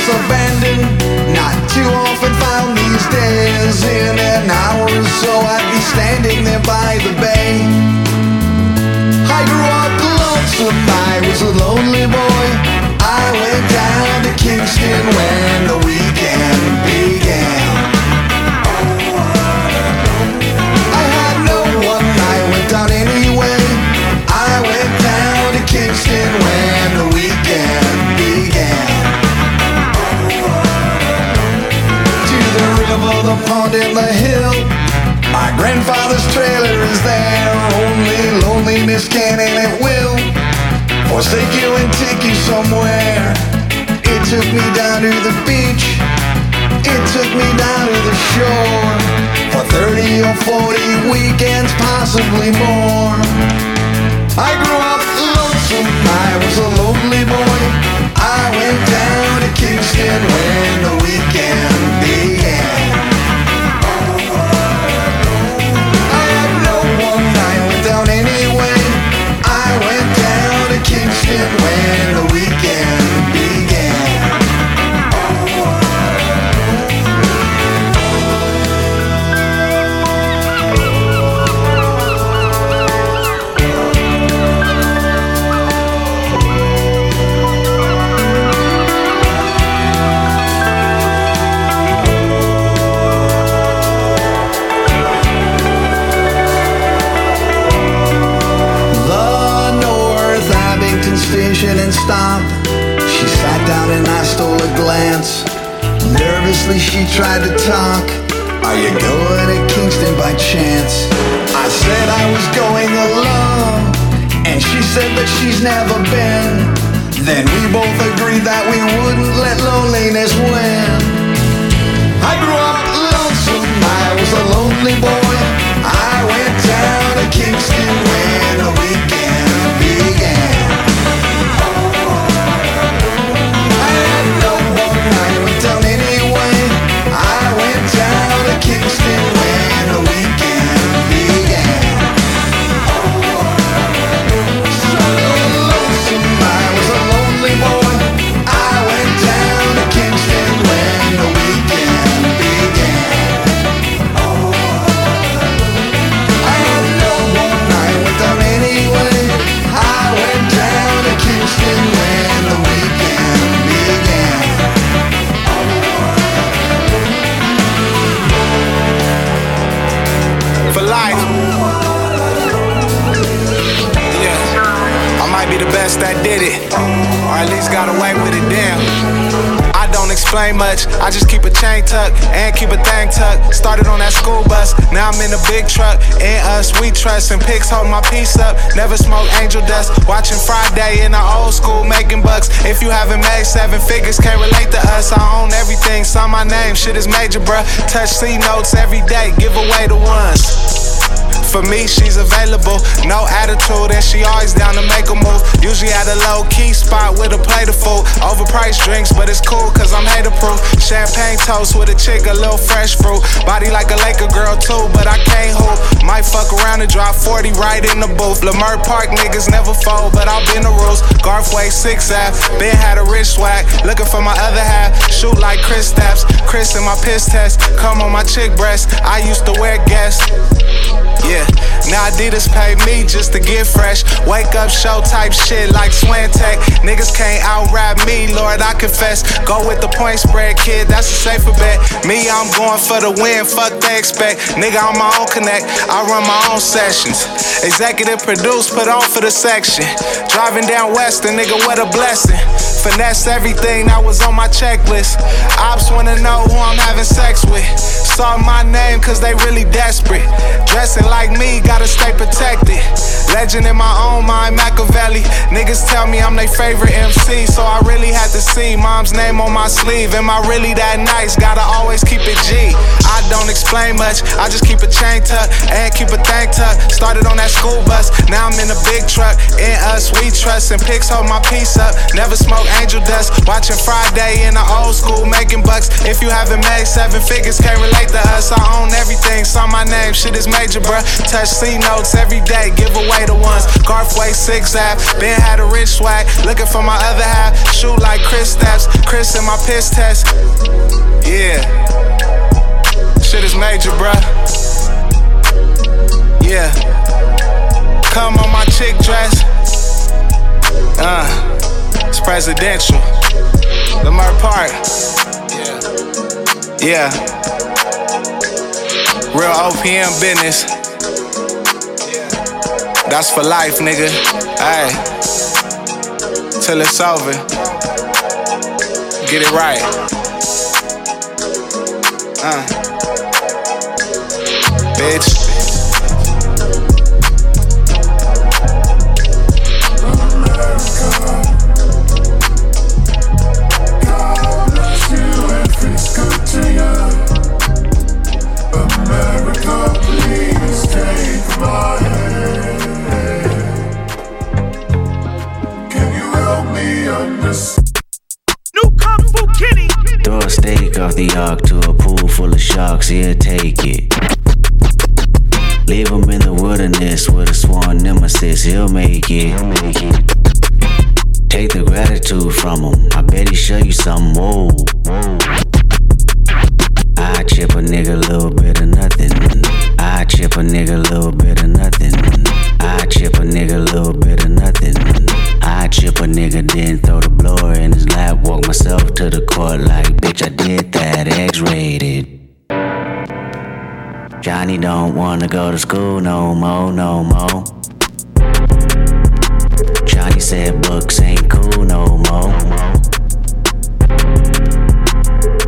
A reckless abandon. Not too often found these days. In an hour or so, I'd be standing there by the bay. I grew up lonesome, I was a lonely boy. I went down to Kingston when the and the hill. My grandfather's trailer is there. Only loneliness can and it will forsake you and take you somewhere. It took me down to the beach. It took me down to the shore for 30 or 40 weekends, possibly more. I grew up lonesome, I was a lonely boy. I went down to Kingston when And I stole a glance. Nervously she tried to talk. Are you going to Kingston by chance? I said I was going alone. And she said that she's never been. Then we both agreed that we wouldn't let loneliness win. I grew up lonesome, I was a lonely boy. I went down to Kingston when the weekend it, or at least got away with it. Damn. I don't explain much, I just keep a chain tucked and keep a thing tucked. Started on that school bus, now I'm in a big truck. In us, we trust, and pigs hold my piece up. Never smoke angel dust. Watching Friday in the old school, making bucks. If you haven't made seven figures, can't relate to us. I own everything, sign my name, shit is major, bruh. Touch C notes every day, give away the ones. For me, she's available, no attitude, and she always down to make a move. Usually at a low key spot with a plate of food. Overpriced drinks, but it's cool cause I'm hater proof. Champagne toast with a chick, a little fresh fruit. Body like a Laker girl too, but I can't hoop. Might fuck around and drop 40 right in the booth. Leimert Park niggas never fold, but I'll bend the rules. Garfway 6 Ave, Ben had a rich swag. Looking for my other half, shoot like Chris Steps. Chris in my piss test, come on my chick breast. I used to wear guests. Yeah, now Adidas pay me just to get fresh. Wake up show type shit like Sway and Tech. Niggas can't out rap me, Lord, I confess. Go with the point spread, kid, that's a safer bet. Me, I'm going for the win, fuck they expect. Nigga, I'm my own connect, I run my own sessions. Executive produce, put on for the section. Driving down Western, nigga, what a blessing. Finesse everything that was on my checklist. Ops wanna know who I'm having sex with. Saw my name cause they really desperate. Dressing like me, gotta stay protected. Legend in my own mind, Machiavelli. Niggas tell me I'm their favorite MC, so I really had to see mom's name on my sleeve. Am I really that nice? Gotta always keep it G. I don't explain much, I just keep a chain tucked and keep a thing tucked. Started on that school bus, now I'm in a big truck. In us, we trust, and pics hold my piece up. Never smoke angel dust. Watching Friday in the old school, making bucks. If you haven't made seven figures, can't relate to us, I own everything. Saw my name, shit is major, bruh. Touch C notes every day, give away the ones. Garfway 6 app, Ben had a rich swag. Looking for my other half, shoot like Chris Steps. Chris in my piss test. Yeah. Shit is major, bruh. Yeah. Come on my chick dress. Uh, it's presidential. Leimert Park. Yeah. Yeah. Real OPM business. That's for life, nigga. Hey. Till it's over. Get it right. Uh. Bitch. A steak off the ark to a pool full of sharks, he'll take it. Leave him in the wilderness with a sworn nemesis, he'll make it. Take the gratitude from him, I bet he show you something, whoa. I chip a nigga a little bit of nothing. I chip a nigga a little bit of nothing. I chip a nigga a little bit of nothing. I chip a nigga, then throw the blower in his lap. Walk myself to the court like, bitch, I did that, X rated. Johnny don't wanna go to school no more, no more. Johnny said books ain't cool no more.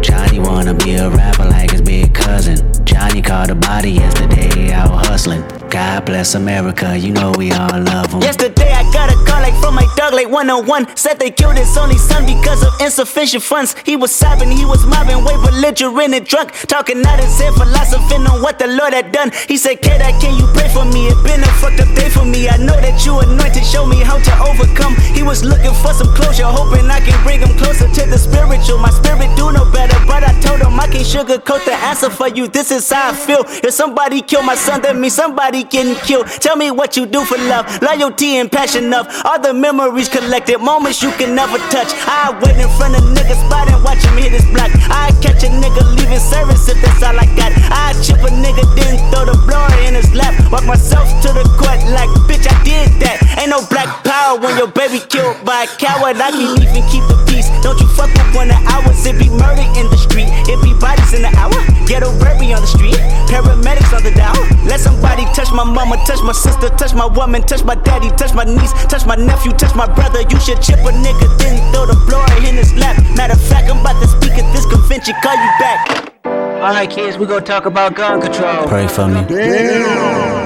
Johnny wanna be a rapper like his big cousin. Johnny caught a body yesterday out hustling. God bless America, you know we all love him. Yesterday I got a call like from my dog like 101 Said they killed his only son because of insufficient funds. He was sobbing, he was mobbing, way belligerent and drunk. Talking out his head, philosophing on what the Lord had done. He said, kid, can you pray for me? It been a fucked up day for me. I know that you anointed, show me how to overcome. He was looking for some closure, hoping I can bring him closer to the spiritual. My spirit do no better, but I told him I can't sugarcoat the answer for you. This is how I feel. If somebody killed my son, that means somebody getting killed Tell me what you do for love, loyalty and passion of all the memories collected, moments you can never touch. I wait in front of niggas spot and watch hit his block. I catch a nigga leaving service if that's all I got. I chip a nigga, then throw the blower in his lap. Walk myself to the court like, bitch, I did that. Ain't no black power when your baby killed by a coward. I can't even keep the peace. Don't you fuck up one of ours. It be murder in the street. It be bodies in the hour. Ghetto baby on the street. Paramedics on the down. Let somebody touch my mama, touch my sister, touch my woman, touch my daddy, touch my niece, touch my nephew, touch my brother. You should chip a nigga, then throw the blower in his lap. Matter of fact, I'm about to speak at this convention. Call you back. Alright, kids, we gonna talk about gun control. Pray for me. It's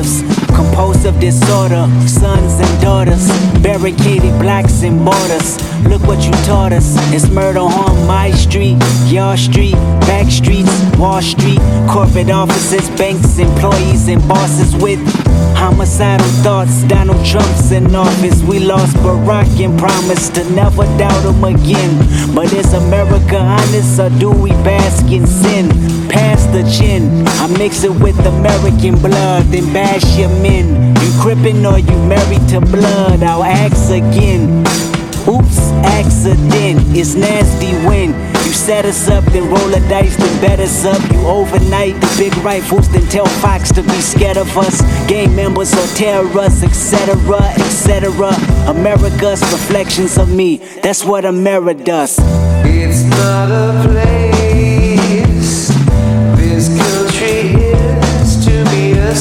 explosives. Compulsive disorder, sons and daughters, barricaded blacks and borders. Look what you taught us. It's murder on my street, your street, back streets, Wall Street, corporate offices, banks, employees, and bosses with homicidal thoughts. Donald Trump's in office. We lost Barack and promised to never doubt him again. But is America honest or do we bask in sin? Pass the chin. I mix it with American blood, then bash your men. You crippin' or you married to blood? I'll ask again. Oops, accident. It's nasty when you set us up, then roll the dice, then bet us up. You overnight the big rifles, then tell Fox to be scared of us. Gang members or terrorists, etc., etc. America's reflections of me. That's what America does. It's not a place. This country is to me a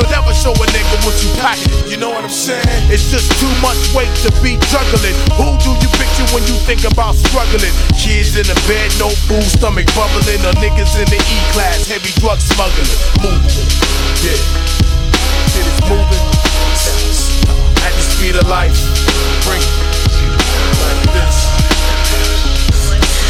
So never show a nigga what you packing. You know what I'm saying? It's just too much weight to be juggling. Who do you picture when you think about struggling? Kids in the bed, no food, stomach bubbling, or niggas in the E class, heavy drug smuggling. Moving, yeah. Shit is moving at the speed of life. Bring it like this.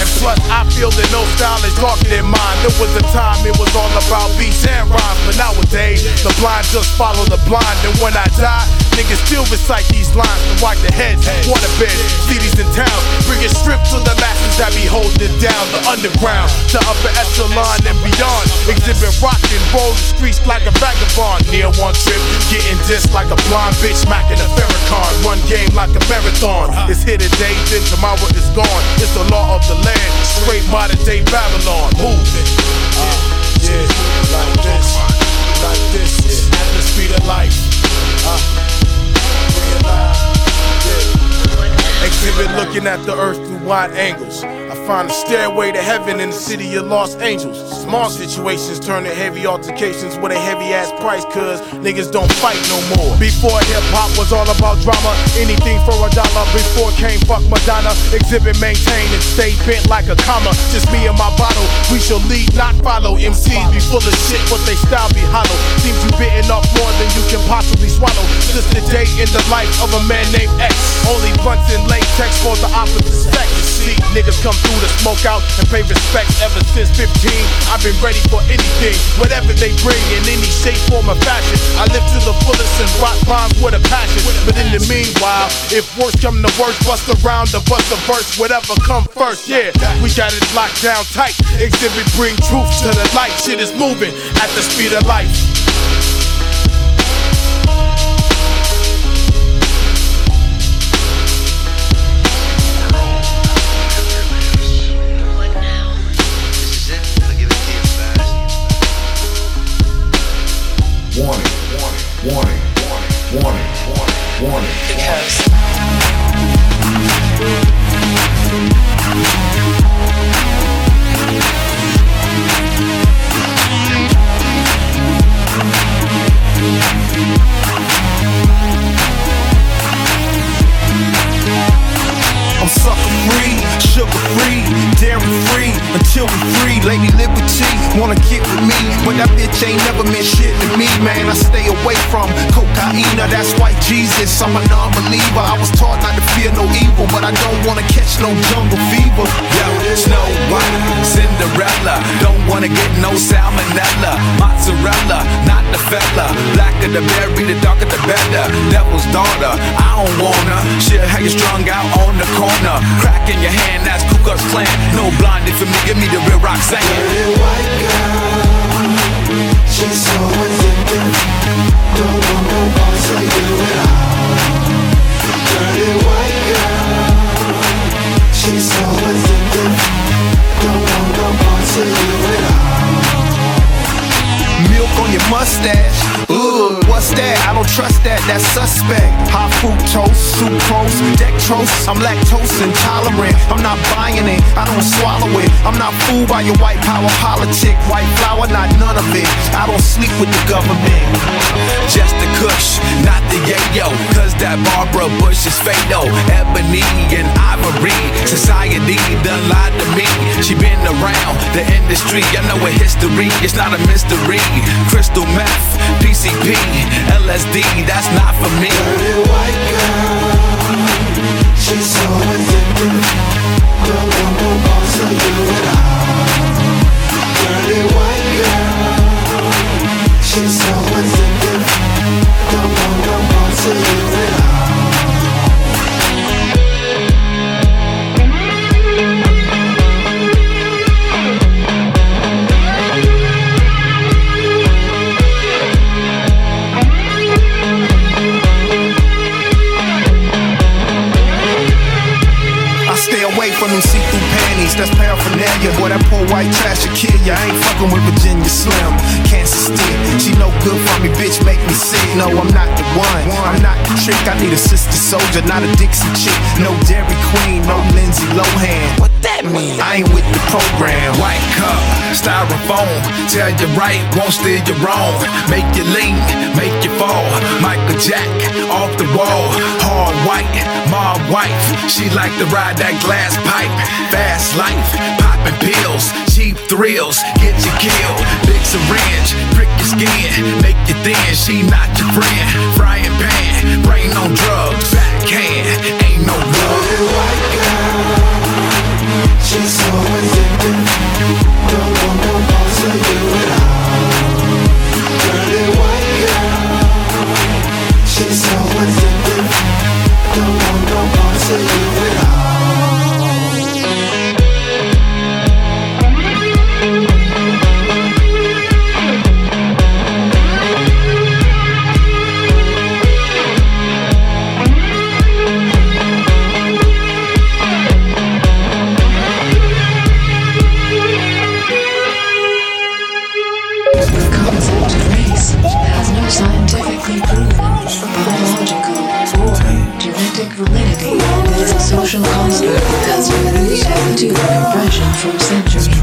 And plus, I feel that no style is darker than mine. There was a time it was all about beats and rhymes, but nowadays the blind just follow the blind. And when I die, niggas still recite these lines to wipe their heads, water beds, cities and towns. Bring it stripped to the masses that be holding down. The underground, the upper echelon and beyond. Xzibit rockin', roll the streets like a vagabond. Near one trip, getting dissed like a blind bitch, smacking a Farrakhan. Run game like a marathon. It's here today, then tomorrow is gone. It's the law of the land, straight modern day Babylon. Moving, yeah, yeah, like this, like this, yeah. at the speed of life. Uh, Xzibit looking at the earth through wide angles. I find a stairway to heaven in the city of Los Angeles. Small situations turn to heavy altercations with a heavy ass price, cause niggas don't fight no more. Before hip hop was all about drama, anything for a dollar. Before came fuck Madonna, Xzibit maintained and stay bent like a comma. Just me and my bottle, we shall lead, not follow. MCs be full of shit, but they style be hollow. Seems you bitten off more than you can possibly swallow. Just a day in the life of a man named X. Only blunts in latex for the opposite niggas come through to smoke out and pay respect ever since 15. I've been ready for anything, whatever they bring in any shape, form, or fashion. I live to the fullest and rock rhymes with a passion. But in the meanwhile, if worse come to worse, bust around the bust a verse, whatever come first, yeah. We got it locked down tight. Xzibit bring truth to the light. Shit is moving at the speed of light. Warning, warning, warning, warning, warning. Because I'm sucker free, sugar free, dairy free, until we free. Lady Liberty wanna get with me, but that bitch ain't never meant shit to me, man. I stay away from cocaine, that's white Jesus. I'm a non-believer. I was taught not to fear no evil, but I don't wanna catch no jungle fever. Yo, Snow White, Cinderella. Don't wanna get no salmonella. Mozzarella, not the fella. Blacker the berry, the darker the better. Devil's daughter, I don't wanna. She'll have you strung out on the corner. Crack in your hand, that's Ku Klux Klan. No blinding for me, give me the real rock saying. She's so addictive. Don't want no parts of you at all. Dirty white girl. She's so addictive. Don't want no parts of you at all. On your mustache. Ugh, what bust that, I don't trust that, that's suspect. High fructose, sucrose, dextrose. I'm lactose intolerant. I'm not buying it, I don't swallow it. I'm not fooled by your white power politic. White flour, not none of it. I don't sleep with the government. Just the kush, not the yayo. Cause that Barbara Bush is fatal. Ebony and ivory. Society done lied to me. She been around the industry. I know her history. It's not a mystery. Crystal meth, PCP, LSD. That's not for me. Dirty white girl, she's so addictive. One will boss her you at all. Dirty white girl, she's so addictive. One will boss her you all. I white trash will kill ya. I ain't fucking with Virginia Slim. Cancer stick, she no good for me, bitch, make me sick. No, I'm not the one. I'm not the trick. I need a sister soldier, not a Dixie chick. No Dairy Queen, no Lindsay Lohan. What that mean? I ain't with the program. White cup, styrofoam. Tell you right, won't steer you wrong. Make you lean, make you fall. Michael Jack, off the wall. Hard white, mob wife. She like to ride that glass pipe. Fast life, popping pills. Cheap thrills, get you killed. Big syringe, prick your skin. Make you thin, she not your friend. Frying pan, brain on drugs. Backhand, ain't no love. white girl, she's so addictive. No you at all. Dirty white girl, she's so addictive. No you been used to from centuries.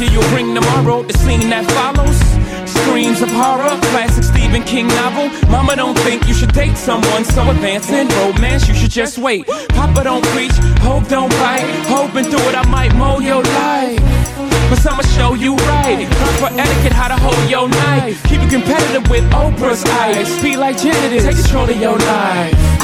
In the bottle. I'll give you a ring tomorrow. The scene that follows. Screams of horror, classic Stephen King novel. Mama don't think you should date someone so advanced in romance. You should just wait. Papa don't preach, hope don't bite. Hoping through it, I might mow your life. But I'ma show you right. Proper etiquette, how to hold your knife. Keep it competitive with Oprah's eyes. Be like Janet, take control of your life.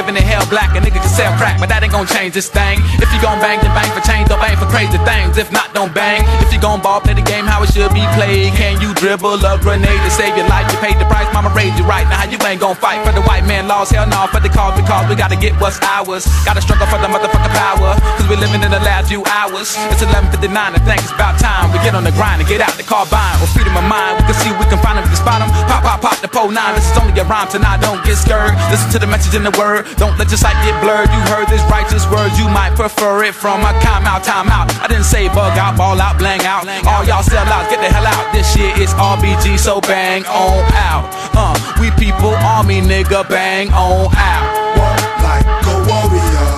Living in hell black. A nigga can sell crack, but that ain't gonna change this thing. If you gon' bang, then bang for change, don't bang for crazy things. If not, don't bang. If you gon' ball, play the game how it should be played. Can dribble a grenade to save your life? You paid the price, mama raised you right. Now you ain't gon' fight for the white man laws? Hell no, for the cause because we gotta get what's ours. Gotta struggle for the motherfucking power. Cause we living in the last few hours. It's 11.59, I think it's about time. We get on the grind and get out the carbine. Or freedom of mind. We can see we can find them, we can spot them. Pop, pop, pop the pole nine. This is only a rhyme tonight, don't get scared. Listen to the message in the word. Don't let your sight get blurred. You heard this righteous words, you might prefer it from a time out, time out. I didn't say bug out, ball out, blang out. All y'all sell out, get the hell out. This shit is RBG, so bang on out. Uh, we people, army nigga, bang on out. Walk like a warrior.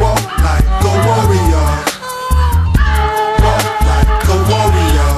Walk like a warrior. Walk like a warrior.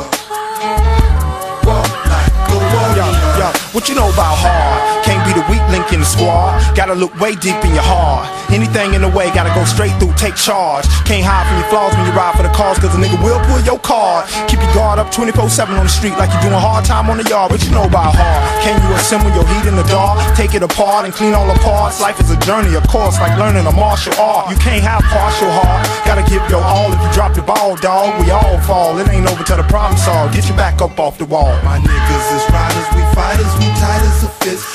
Walk like a warrior. Yo, what you know about hard? Can't the weak link in the squad. Gotta look way deep in your heart. Anything in the way, gotta go straight through, take charge. Can't hide from your flaws when you ride for the cause, cause a nigga will pull your card. Keep your guard up 24 7 on the street like you're doing hard time on the yard. but you know about hard? Can you assemble your heat in the dark? Take it apart and clean all the parts. Life is a journey, of course, like learning a martial art. You can't have partial heart. Gotta give your all. If you drop the ball, dog, we all fall. It ain't over till the problem solved. Get your back up off the wall. My niggas is riders, we fighters, we tight as a fist.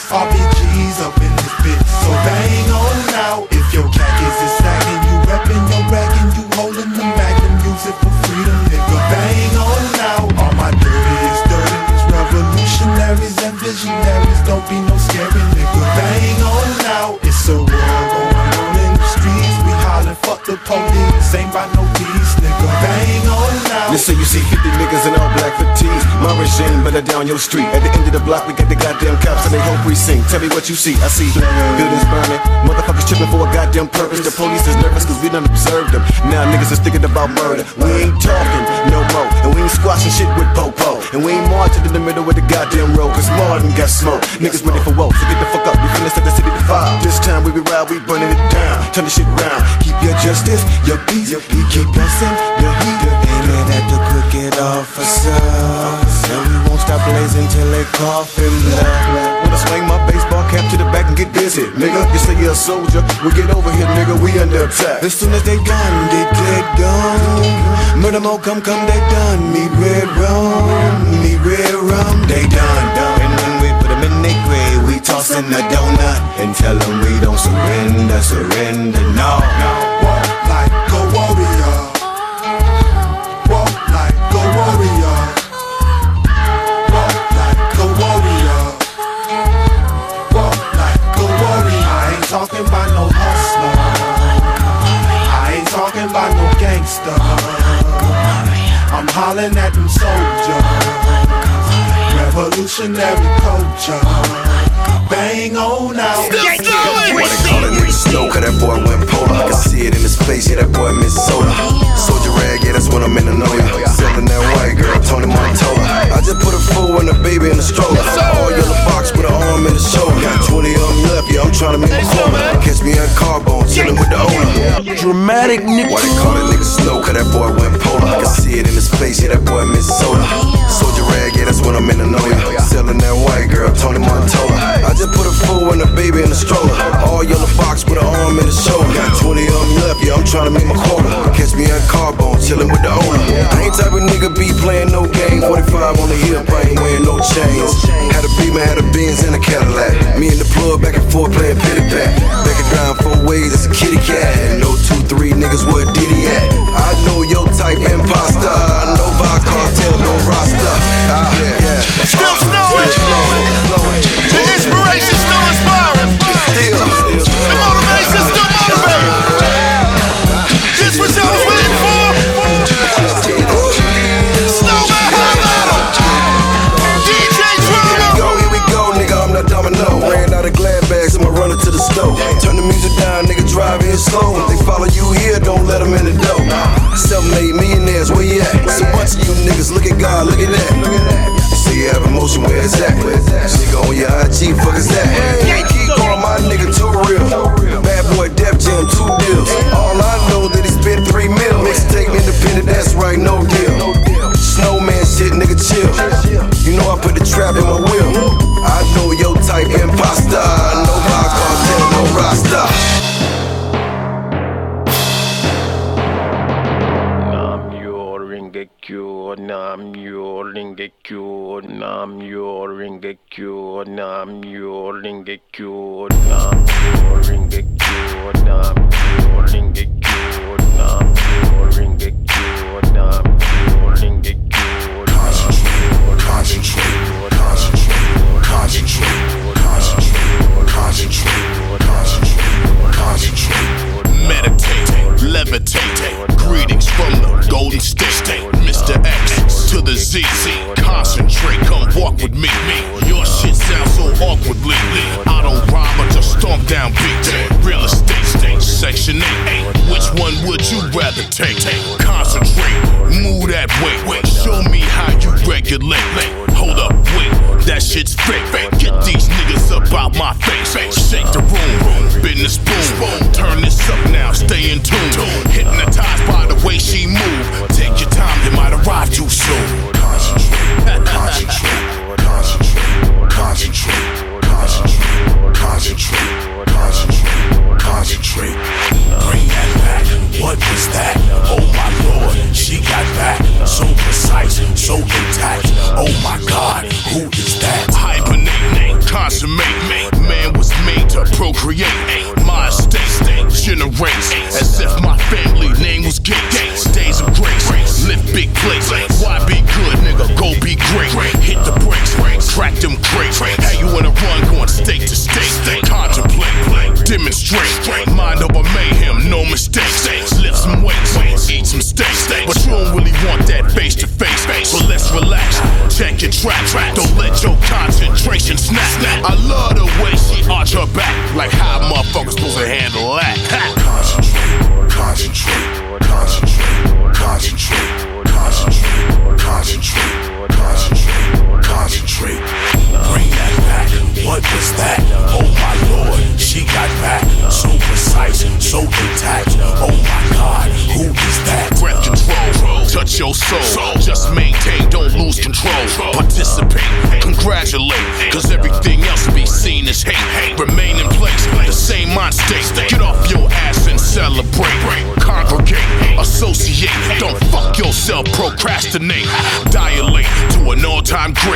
RPGs up in this bitch. So bang on now. If your khakis now. Listen, you see 50 niggas in all black fatigues. My regime better down your street. At the end of the block, we got the goddamn cops and they whole precinct. Tell me what you see. I see buildings burning, motherfuckers tripping for a goddamn purpose. The police is nervous cause we done observed them. Now niggas is thinking about murder. We ain't talking no more. And we ain't squashing shit with Popo. And we ain't marching in the middle of the goddamn road cause Martin got smoke. Niggas ready for woke, so get the fuck up. We finna set the city to fire. This time we be ride, we burning it down. Turn the shit round. Keep your justice, your peace. your We keep blessing the heat. At the crooked officer. And we won't stop blazing till they coffin blood. When I swing my baseball cap to the back and get busy, nigga. You say you're a soldier, we get over here, nigga. We under attack. As soon as they done, they get gone. Murder mo come come, they done. Me red rum, me red rum, they done. And when we put them in their grave, we tossin' a donut and tell them we don't surrender, surrender, no. Walk hollering at them soldiers. Revolutionary culture. Bang on out. Still snowing. Call it snow, cause that boy went polar. I can see it in his face, yeah, that boy Miss Soda. Soldier rag, yeah, that's when I'm in the know ya. Selling that white girl, Tony Montoya. I just put a fool and a baby in a stroller. All yellow box with an arm and a shoulder. Got 20 of them left, yeah, I'm trying to make a corner. Catch me on carbone, chilling with the owner. Dramatic nigga. Why they call it nigga snow, cause that boy went polar. I can see it in his face, yeah, that boy Miss Soda. Soldier rag, yeah, that's when I'm in the know ya. Selling that white girl, Tony Montoya. I just put a fool and a baby in the stroller. All yellow box with an arm in the shoulder. Got 20 of them left, yeah, I'm trying to make my quota. Catch me on carbone, chillin' with the owner. I ain't type of nigga be playing no game. 45 on the hip, I ain't wearing no chains. Had a beamer, had a Benz and a Cadillac. Me and the plug back and forth playing pitty pat. Back and down four ways, it's a kitty cat. No two, three niggas, where Diddy at? I know your type imposter. I know by cartel, no roster. Ah, yeah. Still snowing. The inspiration still inspiring. The motivation still motivating. This what y'all was waiting for. Snowman Highlighter. DJ Drama. Go, here we go, nigga, I'm not domino. Ran out of glad bags, I'ma run it to the stove. Turn the music down, nigga, drive in slow. On your IG, fuck is that?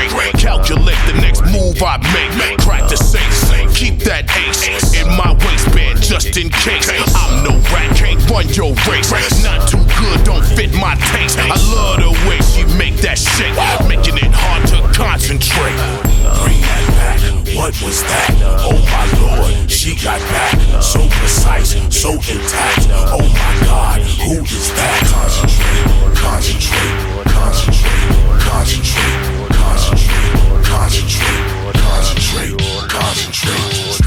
Great. Calculate the next move I make. Crack the safe, keep that ace in my waistband just in case. I'm no rat, can't run your race. Not too good, don't fit my taste. I love the way she make that shake, making it hard to concentrate. Bring that back. What was that? Oh my lord, she got back. So precise, so intact. Oh my god, who is that? Concentrate, concentrate, concentrate, concentrate, concentrate, concentrate, concentrate.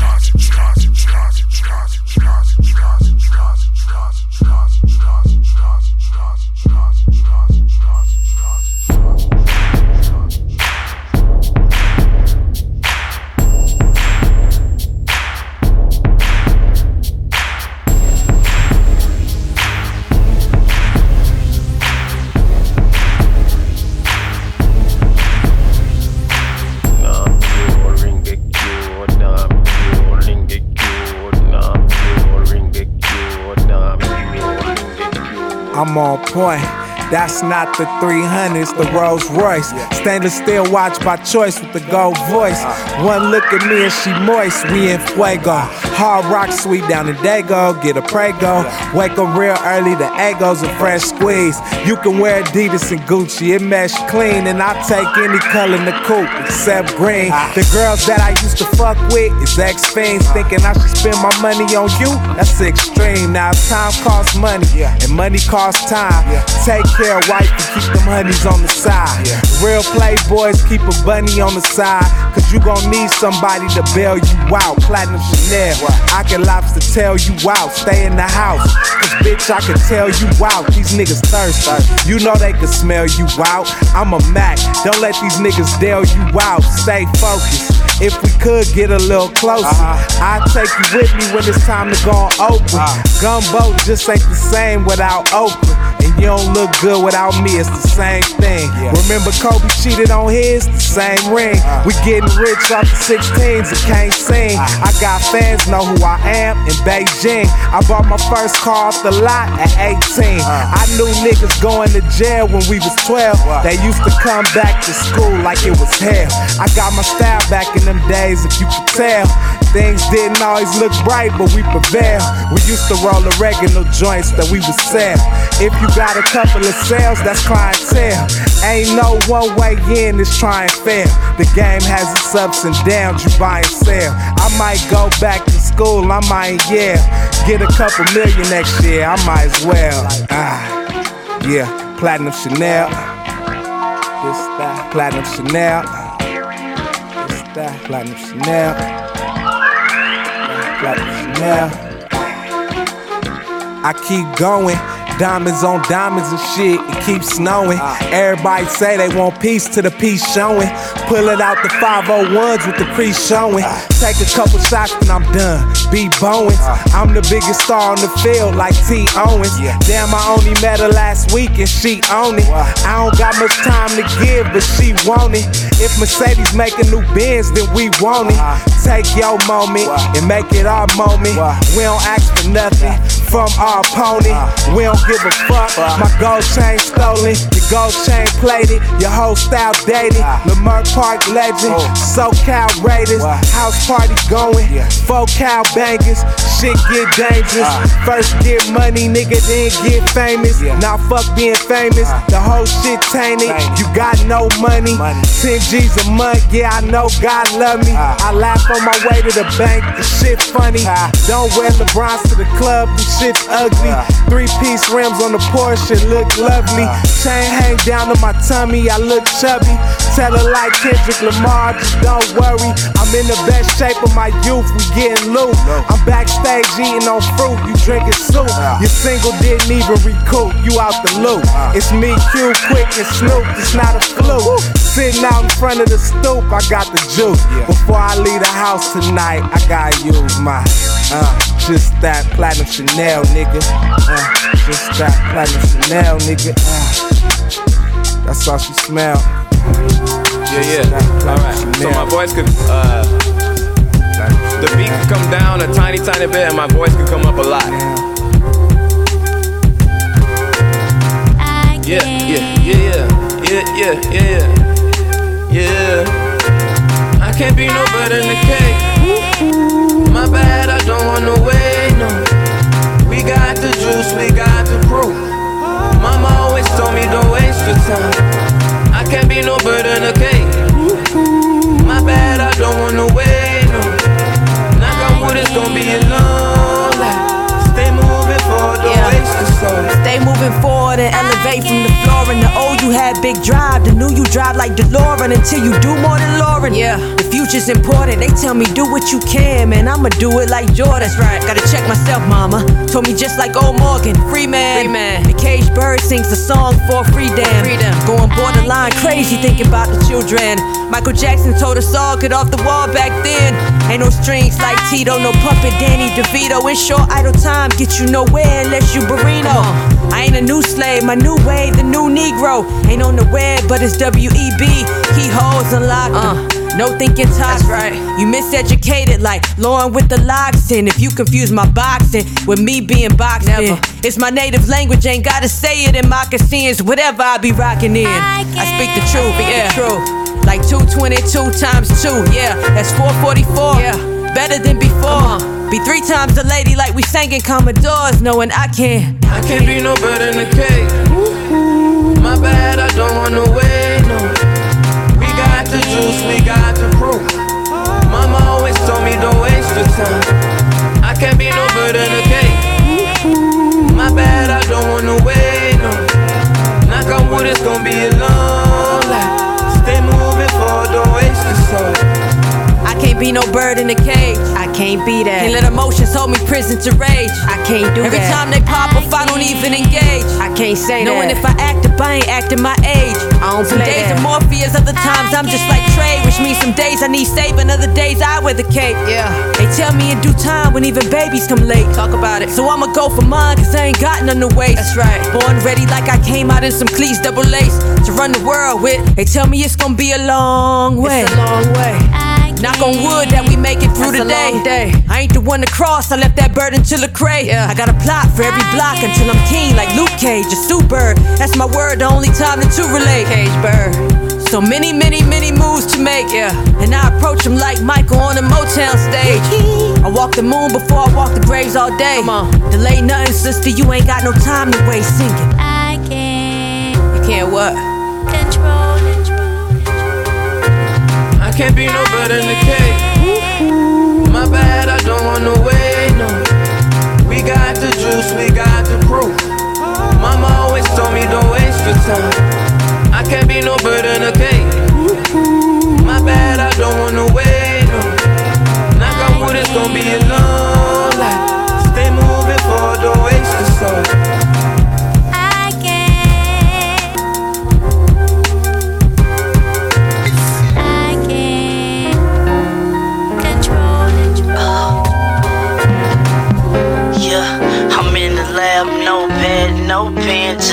I'm on point. That's not the 300s, the Rolls Royce. Stainless steel watch by choice with the gold voice. One look at me and she moist, we in fuego. Hard rock sweet down in Dago, get a prego. Wake up real early, the egos a fresh squeeze. You can wear Adidas and Gucci, it mesh clean. And I take any color in the coupe except green. The girls that I used to fuck with is ex fiends, thinking I should spend my money on you. That's extreme. Now time costs money, and money costs time. Take care, wife, and keep them honeys on the side. Real playboys keep a bunny on the side, cause you gon' need somebody to bail you out. Platinum Chanel, I can lobster tell you out. Stay in the house, cause bitch, I can tell you out. These niggas thirsty, you know they can smell you out. I'm a Mac, don't let these niggas deal you out. Stay focused. If we could get a little closer, uh-huh. I'd take you with me when it's time to go on Oprah. Uh-huh. Gumbo just ain't the same without Oprah. And you don't look good without me, it's the same thing. Remember Kobe cheated on his, the same ring. Uh-huh. We getting rich off the 16s and can't sing. I got fans know who I am in Beijing. I bought my first car off the lot at 18. I knew niggas going to jail when we was 12. They used to come back to school like it was hell. I got my style back in them days, if you could tell. Things didn't always look bright, but we prevailed. We used to roll oregano joints that we would sell. If you got a couple of sales, that's clientele. Ain't no one way in, it's try and fail. The game has its ups and downs, you buy and sell. I might go back to school, I might, yeah. Get a couple million next year, I might as well. Ah, yeah, Platinum Chanel. This that, Platinum Chanel. Platinum Chanel. Platinum Chanel. I keep going. Diamonds on diamonds and shit, it keeps snowing. Everybody say they want peace to the peace showing. Pull it out the 501s with the crease showing. Take a couple shots and I'm done. Be Bowens. I'm the biggest star on the field like T. Owens. Damn, I only met her last week and she own it. I don't got much time to give, but she want it. If Mercedes make a new Benz, then we want it. Take your moment and make it our moment. We don't ask for nothing from our opponent. We don't give a fuck. My gold chain stolen, your gold chain plated, your whole style dated. Leimert Park legend, SoCal Raiders, house party going, four cow bangers. Shit get dangerous. First get money, nigga, then get famous. Now fuck being famous. The whole shit tainted. You got no money. 10 G's a month, yeah, I know God love me. I laugh on my way to the bank, the shit funny. Don't wear LeBrons to the club, the shit's ugly. Three piece rims on the Porsche, look lovely. Chain hang down to my tummy, I look chubby. Tell her like Kendrick Lamar, just don't worry. I'm in the best shape of my youth, we getting loot. I'm backstage eating on fruit, you drinking soup. Your single didn't even recoup, you out the loop. It's me, Q, Quik, and Snoop, it's not a fluke. Sitting out in front of the stoop, I got the juice. Before I leave the house tonight, I gotta use my, uh, just that platinum Chanel, nigga. Uh, just that platinum Chanel, nigga. Uh, that's all she smell. Yeah, yeah. Alright. So my voice could uh the beat could come down a tiny, tiny bit and my voice could come up a lot. Yeah, yeah, yeah, yeah, yeah, yeah, yeah, yeah. Can't be no better than the cake. My bad, I don't want no way, no. We got the juice, we got the proof. Mama always told me don't waste your time. I can't be no better than a cake. My bad, I don't want no way, no. Knock on wood, it's gonna be a long Stay moving forward and elevate from the floor. And the old you had big drive, the new you drive like DeLorean until you do more than Lauren. Yeah, the future's important. They tell me do what you can, man. I'ma do it like Jordan. That's right. Gotta check myself, mama. Told me just like old Morgan, free man. Free man. The cage bird sings the song for freedom. Freedom. Going borderline crazy thinking about the children. Michael Jackson told us all get off the wall back then. Ain't no strings like Tito, no puppet Danny DeVito. In short, idle time get you nowhere unless you Barino. I ain't a new slave, my new wave, the new Negro. Ain't on the web, but it's W E B. Keyholes unlocked. Uh. No thinking tops. right. You miseducated like Lauren with the locks in. If you confuse my boxing with me being boxing, Never. it's my native language. Ain't gotta say it in moccasins. Whatever I be rocking in, I, speak the truth. Yeah, truth. Like 222 times two. Yeah, that's 444. Yeah, better than before. Be three times a lady like we sang in Commodores, knowing I can't. I can't be no better than the cake. My bad, I don't wanna wait, be that. Can't let emotions hold me prison to rage. I can't do Every that. Every time they pop off, I don't even engage. I can't say Knowing that. if I act up, I ain't acting my age. I don't some play days that. are Morpheus, other times I'm just like Trey, which means some days I need saving, other days I wear the cape. Yeah. They tell me in due time when even babies come late. Talk about it. So I'ma go for mine, cause I ain't got none to waste. That's right. Born ready like I came out in some cleats, double lace to run the world with. They tell me it's gonna be a long way. It's a long way. Knock on wood that we make it through the day. I ain't the one to cross, I left that bird until the crate. Yeah. I got a plot for every block until I'm king like Luke Cage, a super. That's my word, the only time the two relate. Cage bird. So many, many, many moves to make, yeah. And I approach them like Michael on a Motown stage. I walk the moon before I walk the graves all day. Come on. Delay nothing, sister, you ain't got no time to waste singing. I can't. You can't what? Can't be no better than the cake. My bad, I don't wanna wait, no. We got the juice, we got the proof. Mama always told me don't waste your time. I can't be no better than a cake. My bad, I don't wanna wait, no. Knock on wood, it's gonna be a long life. Stay moving forward, don't waste the soul.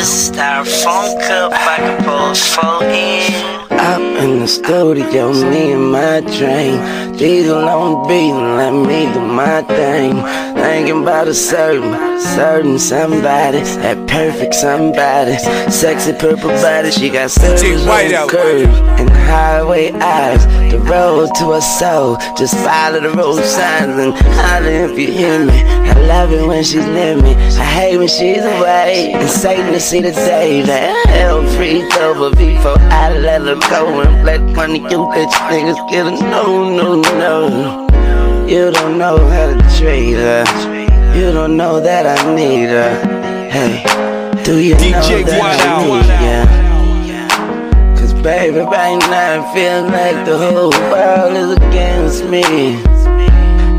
Styrofoam cup I can pour four in. Up in the studio, me and my dream. These long beating, let me do my thing. Thinking about a certain, certain somebody, that perfect somebody. Sexy purple body, she got curves on curves and highway eyes. The road to her soul, just follow the road signs and holler if you hear me. I love it when she's near me. I hate when she's away. And Satan to see the day that hell free over before I let her go and let one of you bitch niggas get a no, no, no. You don't know how to treat her. You don't know that I need her. Hey, do you DJ know that I need ya? Cause baby, right now it feels like the whole world is against me.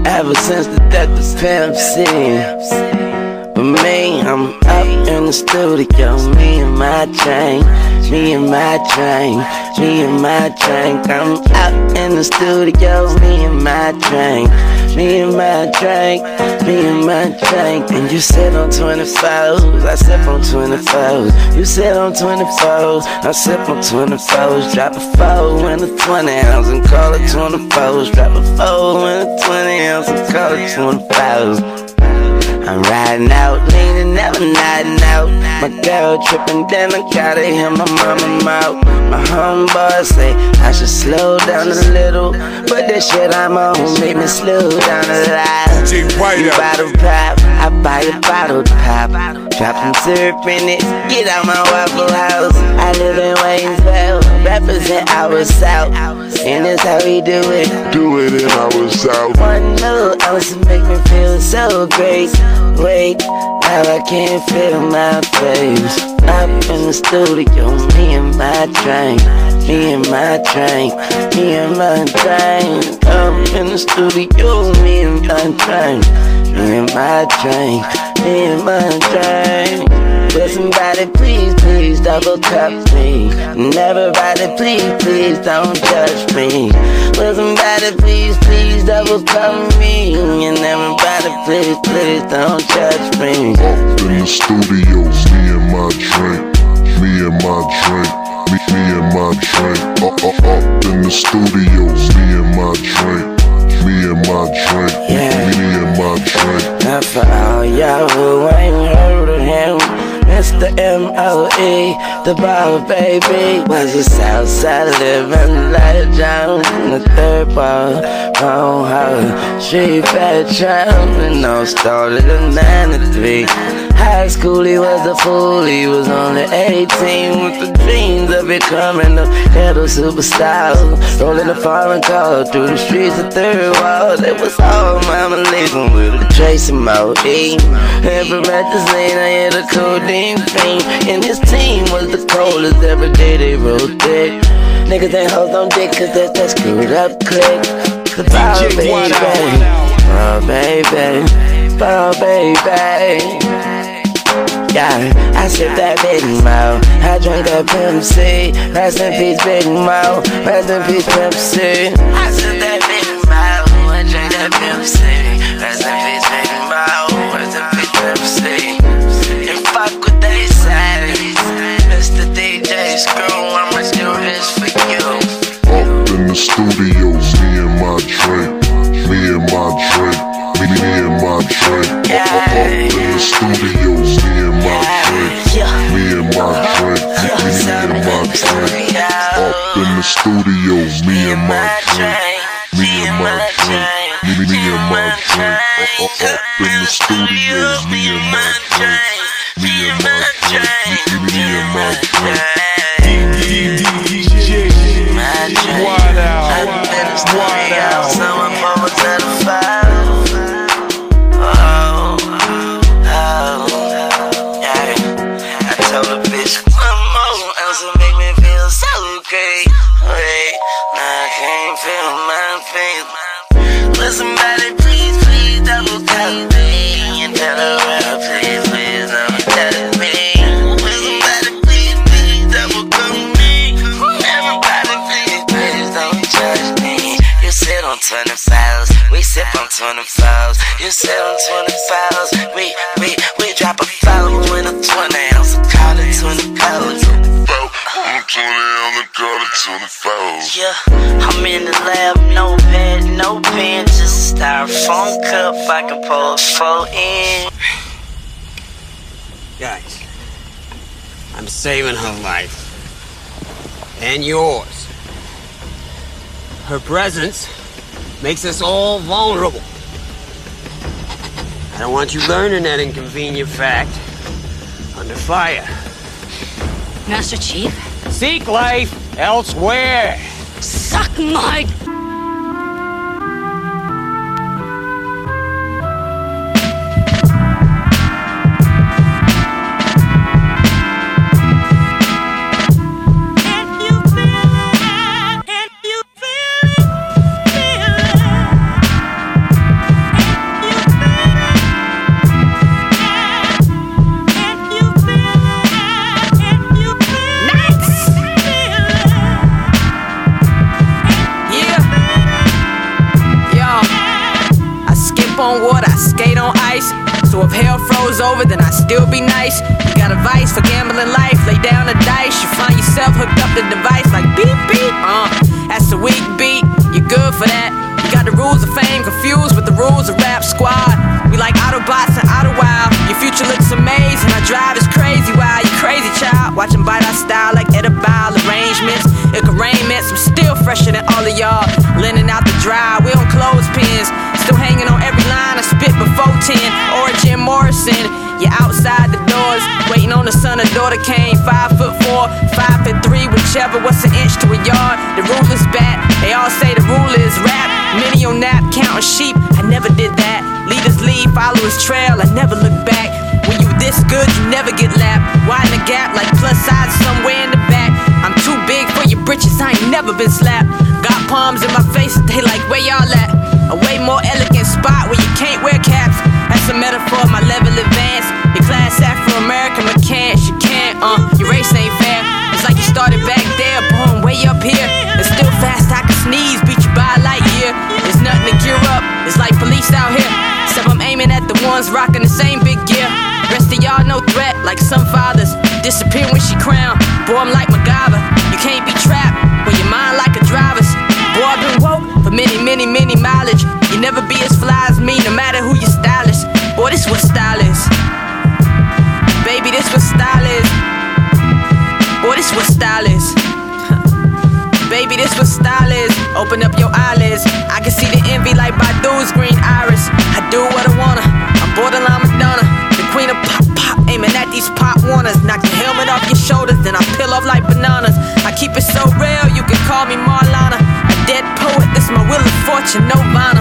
Ever since the death of Pimp C. But me, I'm up in the studio, me and my chain. Me and my drink, me and my drink. I'm out in the studio, me and my drink. Me and my drink, me and my drink. And you sit on 24s, I sip on 24s. You sit on 24s, I sip on 24s. Drop a 4 in a 20 ounce and call it 24s. Drop a 4 in a 20 ounce and call it 24s. I'm riding out, leaning, never nodding out. My girl tripping, then I gotta hear my mama mouth. My homeboy say I should slow down a little, but this shit I'm on make me slow down a lot. You bottle pop, I buy a bottle pop. Drop some syrup in it, get out my Waffle House. I live in Waynesville, represent our South, and that's how we do it. Do it in our South. One little ounce to make me feel so great. Wait, now I can't feel my face. Up in the studio, me and my drink, me and my drink, me and my drink. Up in the studio, me and my drink, me and my drink, me and my drink. Will somebody please, please double cup me? And everybody please, please don't judge me. Will somebody please, please double cup me? And everybody please, please don't judge me. Up in the studio, me and my drink, me and my drink. me, me and my drink. Up, up, up in the studio, me and my drink. Me and my drink. Me and my drink. Now for all y'all who ain't heard Mr. M.O.E. The ball baby was a Southside living legend. The third ball, wrong oh, oh. she Street child and no started in 93. High school, he was a fool. He was only 18 with the dreams of becoming a ghetto superstar. Rolling a foreign car through the streets of third wall. It was all mama leaving with a trace Tracy Moe. And from Medicine, I had a codeine fiend. And his team was the coldest every day they rode thick. Niggas ain't hoes on dick, cause that's that screwed up click. Cause oh, baby, oh, baby, oh, baby. Yeah, I sip that Big Mo. I drink that Pimp C. Rest in peace, Big Mo. Rest in peace, Pimp C. I sip that Big Mo. I drink that Pimp C. Rest in peace, Big Mo. Rest in peace, Pimp. And fuck what they say. Mr. DJ Screw, I'ma do this for you. Up in the studio, me and my drink. Me and my drink. Me, me and my drink. In the studio, me and my drink. Me and my drink. Me, and my drink. Up in the studio, me and my drink. Me and my drink. Me, me, and my drink. Up, in the studio, me and my drink. Me and my drink. Me, and my drink. Wide out, wide out. Someone forward to feel so great. Wait, I can't feel my face. Will somebody please, please double tap me and tell her well, please, please tap me. Will somebody please, please double tap me? Everybody please, please don't judge me. You sit on 20 files, we sip on 20 files. You sit on 20 files, we, we, we drop a foul in a 20 ounce, call it 20 pounds. I'm 20 on the car to 24. Yeah, I'm in the lab, no pen, no pen, just a styrofoam cup I can pour a four in. Guys, I'm saving her life. And yours. Her presence makes us all vulnerable. I don't want you learning that inconvenient fact under fire. Master Chief? Seek life elsewhere. Suck my. If hell froze over, then I'd still be nice. You got advice for gambling life, lay down the dice. You find yourself hooked up to device like beep beep. Uh, that's a weak beat. You're good for that? You got the rules of fame confused with the rules of rap squad. We like Autobots and Autowild. Your future looks amazing. Our drive is crazy. Wow, you crazy child. Watching bite our style like edible arrangements. It could rain mints. I'm still fresher than all of y'all. Lending out the dry. We on clothespins. Spit before 10. Or Jim Morrison. You're outside the doors. Waiting on the son or daughter came. Five foot four, five foot three, whichever. What's an inch to a yard? The rule is back. They all say the rule is rap. Many on nap counting sheep. I never did that. Leaders lead, followers trail. I never look back. When you this good, you never get lapped. Widen the gap like plus size somewhere in the back. Britches. I ain't never been slapped. Got palms in my face. They like where y'all at? A way more elegant spot where you can't wear caps. That's a metaphor. My level advanced. Your class Afro American mechanics. You can't. Uh, your race ain't fair. It's like you started back there, born way up here. It's still fast, I can sneeze, beat you by a light year. There's nothing to gear up, it's like police out here. Except I'm aiming at the ones rocking the same big gear. Rest of y'all no threat, like some fathers. Disappear when she crown, Boy, I'm like MacGyver. as fly as me, no matter who your style is. Boy, this what style is. Baby, this what style is. Boy, this what style is. Baby, this what style is. Open up your eyelids. I can see the envy like Badu's green iris. I do what I wanna. I'm borderline Madonna. The queen of pop pop. Aiming at these pop warners. Knock your helmet off your shoulders. Then I peel off like bananas. I keep it so real. You can call me Marlana. A dead poet. This my will of fortune. No vinyl.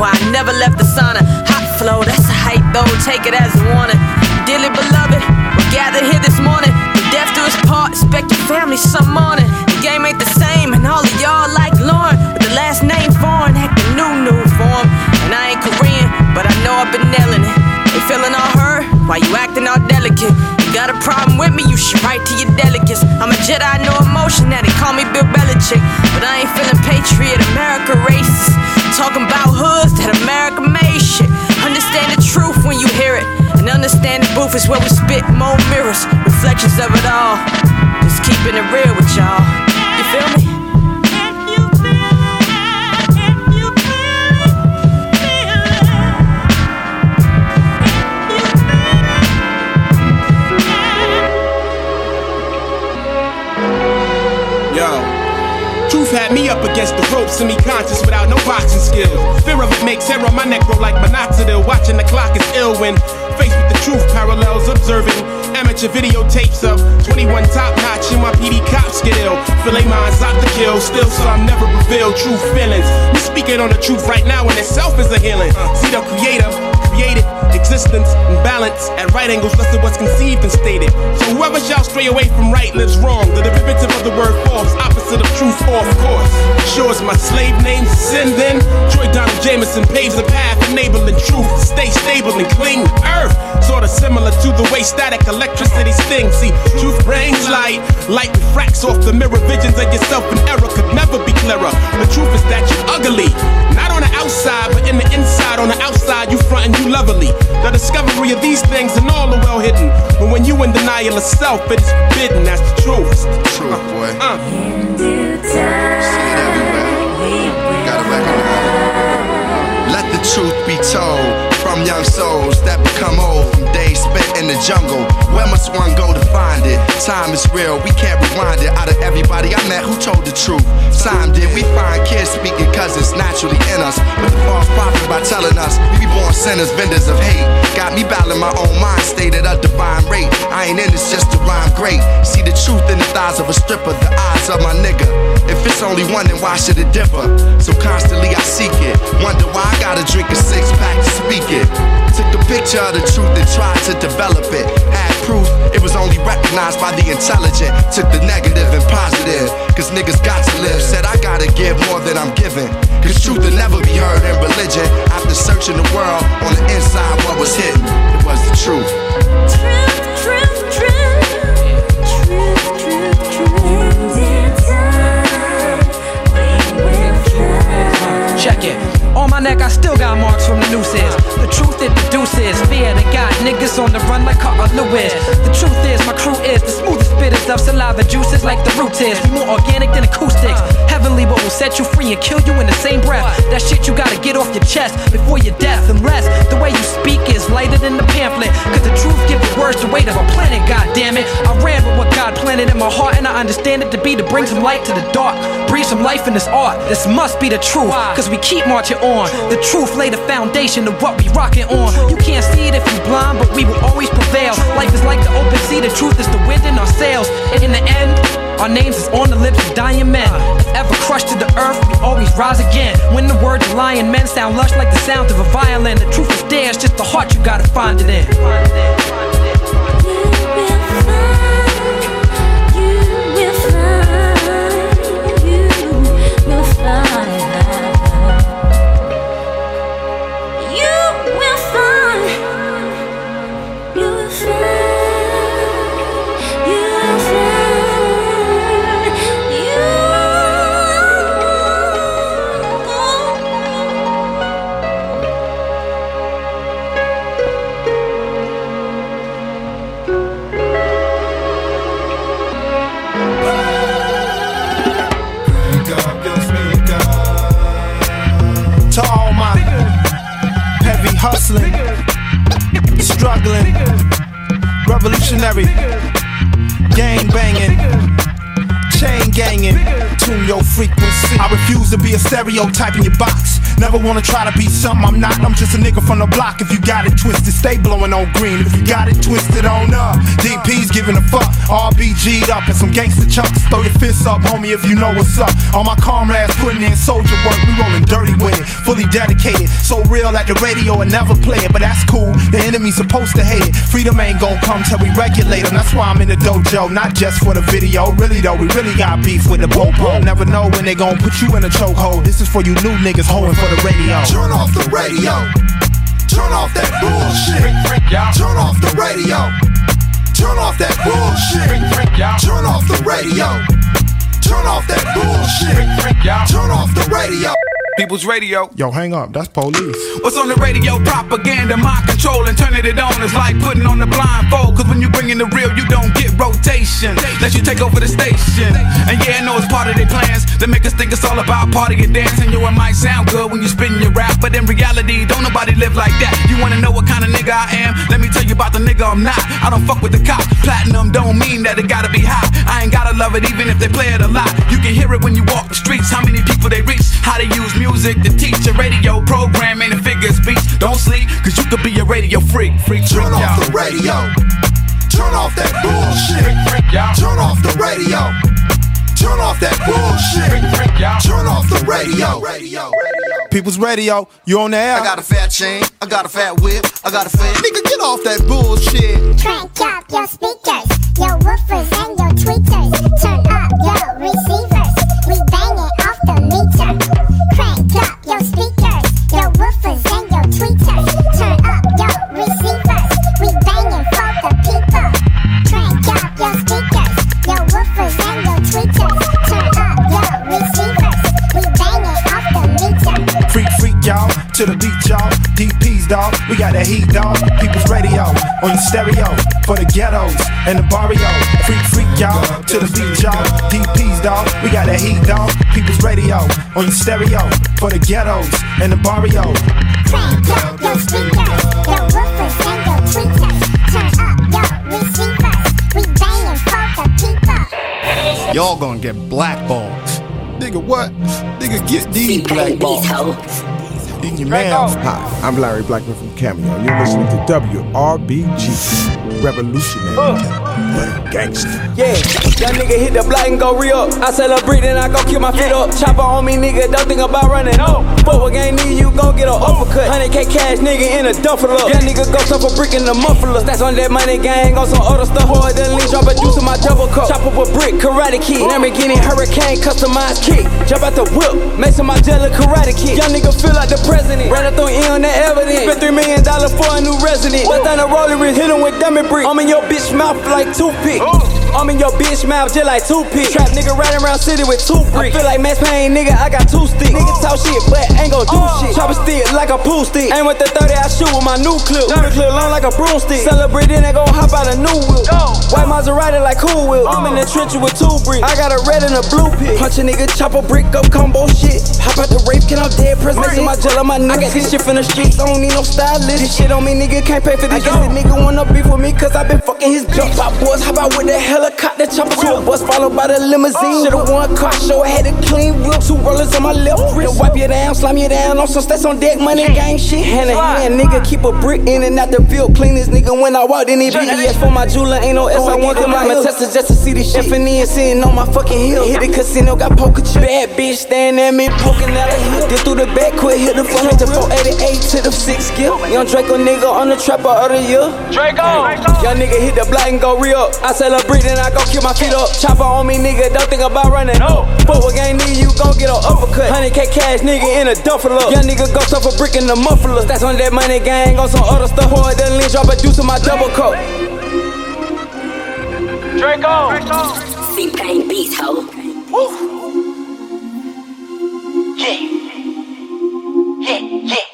Why I never left the sauna. Hot flow, that's a hype though, take it as a warning. Dearly beloved, we gathered here this morning. From death to his part, expect your family some morning. The game ain't the same, and all of y'all like Lauren. With the last name foreign, acting new, new form. And I ain't Korean, but I know I've been nailing it. They feeling all hurt, why you acting all delicate? You got a problem with me, you should write to your delegates. I'm a Jedi, no emotion, that they call me Bill Belichick. But I ain't feeling patriot, America racist. Talking about hoods that America made shit. Understand the truth when you hear it. And understand the booth is where we spit more mirrors, reflections of it all. Just keeping it real with y'all. You feel me? Truth had me up against the ropes, semi-conscious without no boxing skills. Fear of it makes hair on my neck grow like minoxidil. Watching the clock is ill when faced with the truth. Parallels observing amateur videotapes of 21 top notch in my PD cop skill. Filet minds out the kill, still some never reveal true feelings. Me speaking on the truth right now in itself is a healing. See the creator created existence and balance at right angles less than what's conceived and stated. So whoever shall stray away from right lives wrong. The derivative of the word false, opposite of truth, of course. Sure as my slave name's sin then. Troy Donald Jamerson paves the path, enabling truth to stay stable and cling earth. Sorta similar to the way static electricity stings. See, truth brings light, light refracts off the mirror. Visions of yourself and error could never be clearer. The truth is that you're ugly, not on the outside, but in the inside. On the outside, you front and you lovely. The discovery of these things and all are well hidden. But when you in denial of self, it is forbidden. That's the truth. It's the truth, boy. Uh. Let the truth be told from young souls that become old from days spent in the jungle. Where must one go to find it? Time is real, we can't rewind it. Out of everybody I met, who told the truth? Time did we find kids speaking cause it's naturally in us. But the false prophet by telling us we be born sinners, vendors of hate. Got me battling my own mind state at a divine rate. I ain't in this just to rhyme great. See the truth in the thighs of a stripper, the eyes of my nigga. If it's only one, then why should it differ? So constantly I seek it. Wonder why I gotta drink a six pack to speak it. Took the picture of the truth and tried to develop it. Had proof it was only recognized by the intelligent. Took the negative and positive, cause niggas got to live. Said I gotta give more than I'm giving. Cause truth will never be heard in religion. After searching the world on the inside, what was hidden? It was the truth. Check it. On my neck, I still got marks from the nooses. Truth it produces fear that got niggas on the run like Carl Lewis. The truth is, my crew is the smoothest spitters of saliva juices like the roots is. We more organic than acoustics. Heavenly, what will set you free and kill you in the same breath. That shit you gotta get off your chest before your death. Unless the way you speak is lighter than the pamphlet. Cause the truth gives the words the weight of a planet, god damn it. I ran with what God planted in my heart, and I understand it to be to bring some light to the dark. Breathe some life in this art. This must be the truth. Cause we keep marching on. The truth lay the foundation of what we rocking on. You can't see it if you're blind, but we will always prevail. Life is like the open sea, the truth is the wind in our sails. And in the end, our names is on the lips of dying men. If ever crushed to the earth, we always rise again. When the words of lion men sound lush like the sound of a violin, the truth is there, it's just the heart you gotta find it in. Struggling, revolutionary, gang banging, chain ganging, tune your frequency. I refuse to be a stereotype in your box. Never wanna try to be something I'm not. I'm just a nigga from the block. If you got it twisted, stay blowing on green. If you got it twisted on up, DP's giving a fuck. RBG'd up and some gangster chunks. Throw your fists up, homie, if you know what's up. All my comrades putting in soldier work. We rolling dirty with it, fully dedicated. So real at the radio and never play it, but that's cool. The enemy's supposed to hate it. Freedom ain't gon' come till we regulate them. That's why I'm in the dojo, not just for the video. Really though, we really got beef with the popo. Never know when they gon' put you in a chokehold. This is for you new niggas holding for the radio. Turn off the radio. Turn off that bullshit. Turn off the radio. Turn off that bullshit. Turn off the radio. Turn off that bullshit. Turn off the radio. People's Radio. Yo, hang up. That's police. What's on the radio? Propaganda, mind control, and turning it on is like putting on the blindfold. Cause when you bring in the real, you don't get rotation. Let you take over the station. And yeah, I know it's part of their plans. They make us think it's all about party and dancing. Yo, it might sound good when you spin your rap, but in reality, don't nobody live like that. You wanna know what kind of nigga I am? Let me tell you about the nigga I'm not. I don't fuck with the cops. Platinum don't mean that it gotta be hot. I ain't gotta love it even if they play it a lot. You can hear it when you walk the streets. How many people they reach? How they use music to teach a radio program ain't a figure speech. Don't sleep, cause you could be a radio freak. Freak, freak, Turn off the radio. Turn off that bullshit. Freak, freak, Turn off the radio. Turn off that bullshit. Turn off the radio. People's Radio, you on the air? I got a fat chain, I got a fat whip, I got a fat nigga. Get off that bullshit. Crank up your speakers, your woofers and your tweeters. DP's, dog. We got that heat, dog. People's radio on your stereo for the ghettos and the barrio. Freak, freak, y'all. To the beat, y'all. DP's, dog. We got that heat, dog. People's radio on your stereo for the ghettos and the barrio. Crank up your speakers, your woofers and your tweeters. Turn up your receivers. We banging for the people. Y'all gonna get blackballed. Nigga, what? Nigga, get these blackballs. In your mouth. Hi, I'm Larry Blackmon from Cameo. You're listening to WRBG, Revolutionary, but gangster. Yeah, young nigga hit the block and go re up. I celebrate and I go kill my feet up. Chopper on me, nigga, don't think about running. No, but what gang need you gon' get an uppercut. 100k cash, nigga, in a duffel up. Young nigga go stuff a brick in the muffler. That's on that money gang, on some other stuff. Boy, the lean drop a juice in my double cup. Chop up a brick, karate kid. Lamborghini Huracan, customized kick. Jump out the whip, make some Margiela karate kid. Young nigga feel like the president. Ran up on E on that evidence. Spent three million dollars for a new resident. What's down the roller wrist, hit him with diamond brick. I'm in your bitch mouth like toothpick. Oh. I'm in your bitch mouth just like toothpick. Trap nigga riding around city with two bricks. I feel like Max Payne, nigga, I got two sticks. Nigga talk shit, but ain't gon' do oh. shit. Chop a stick like a pool stick. Aim with the 30, I shoot with my new clip. Diamond clip long like a broomstick. Celebrating, they gon' hop out a new whip. White Maserati like cool whip. I'm in the oh. trenches with two bricks. I got a red and a blue pit. Punch a nigga, chop a brick up combo shit. Hop out the rape, can I'm dead press. Messing my gel on my nigga. I got this shit from the streets, I don't need no stylist. This shit on me, nigga, can't pay for this. I guess the nigga wanna beef with me, cause I been fucking his jump. Pop boys, hop out with the helicopter chopper to a bus, followed by the limousine. Should've won car show, I had a clean whip. Two rollers on my left oh, wrist. Wipe you down, slam you down on some stats on deck, money gang shit. Hand in hand, nigga, keep a brick in and out the field. Clean this nigga when I walk in. It BES for my jeweler, ain't no S. I want them, I'ma test it just to see this shit. Infinity sitting on my fucking hill. Hit the casino, got poker chip. Bad bitch staring at me, poking out a hill. Did through the back, quit hit the front, hit the 488 to the six skill. Young Draco nigga on the trapper of the year. Draco! Young nigga hit the block and go re up. I celebrate then I go kick my feet up. Chopper on me, nigga, don't think about running. No. Fuck what gang need, you gon' get an uppercut. 100k cash, nigga, in a duffel up. Young nigga go stuff a brick in the muffler. That's on that money gang, on some other stuff. Hard than lean, drop a juice in my double cup. Draco! See pain beats, ho. Woo! Yeah! Yeah, yeah!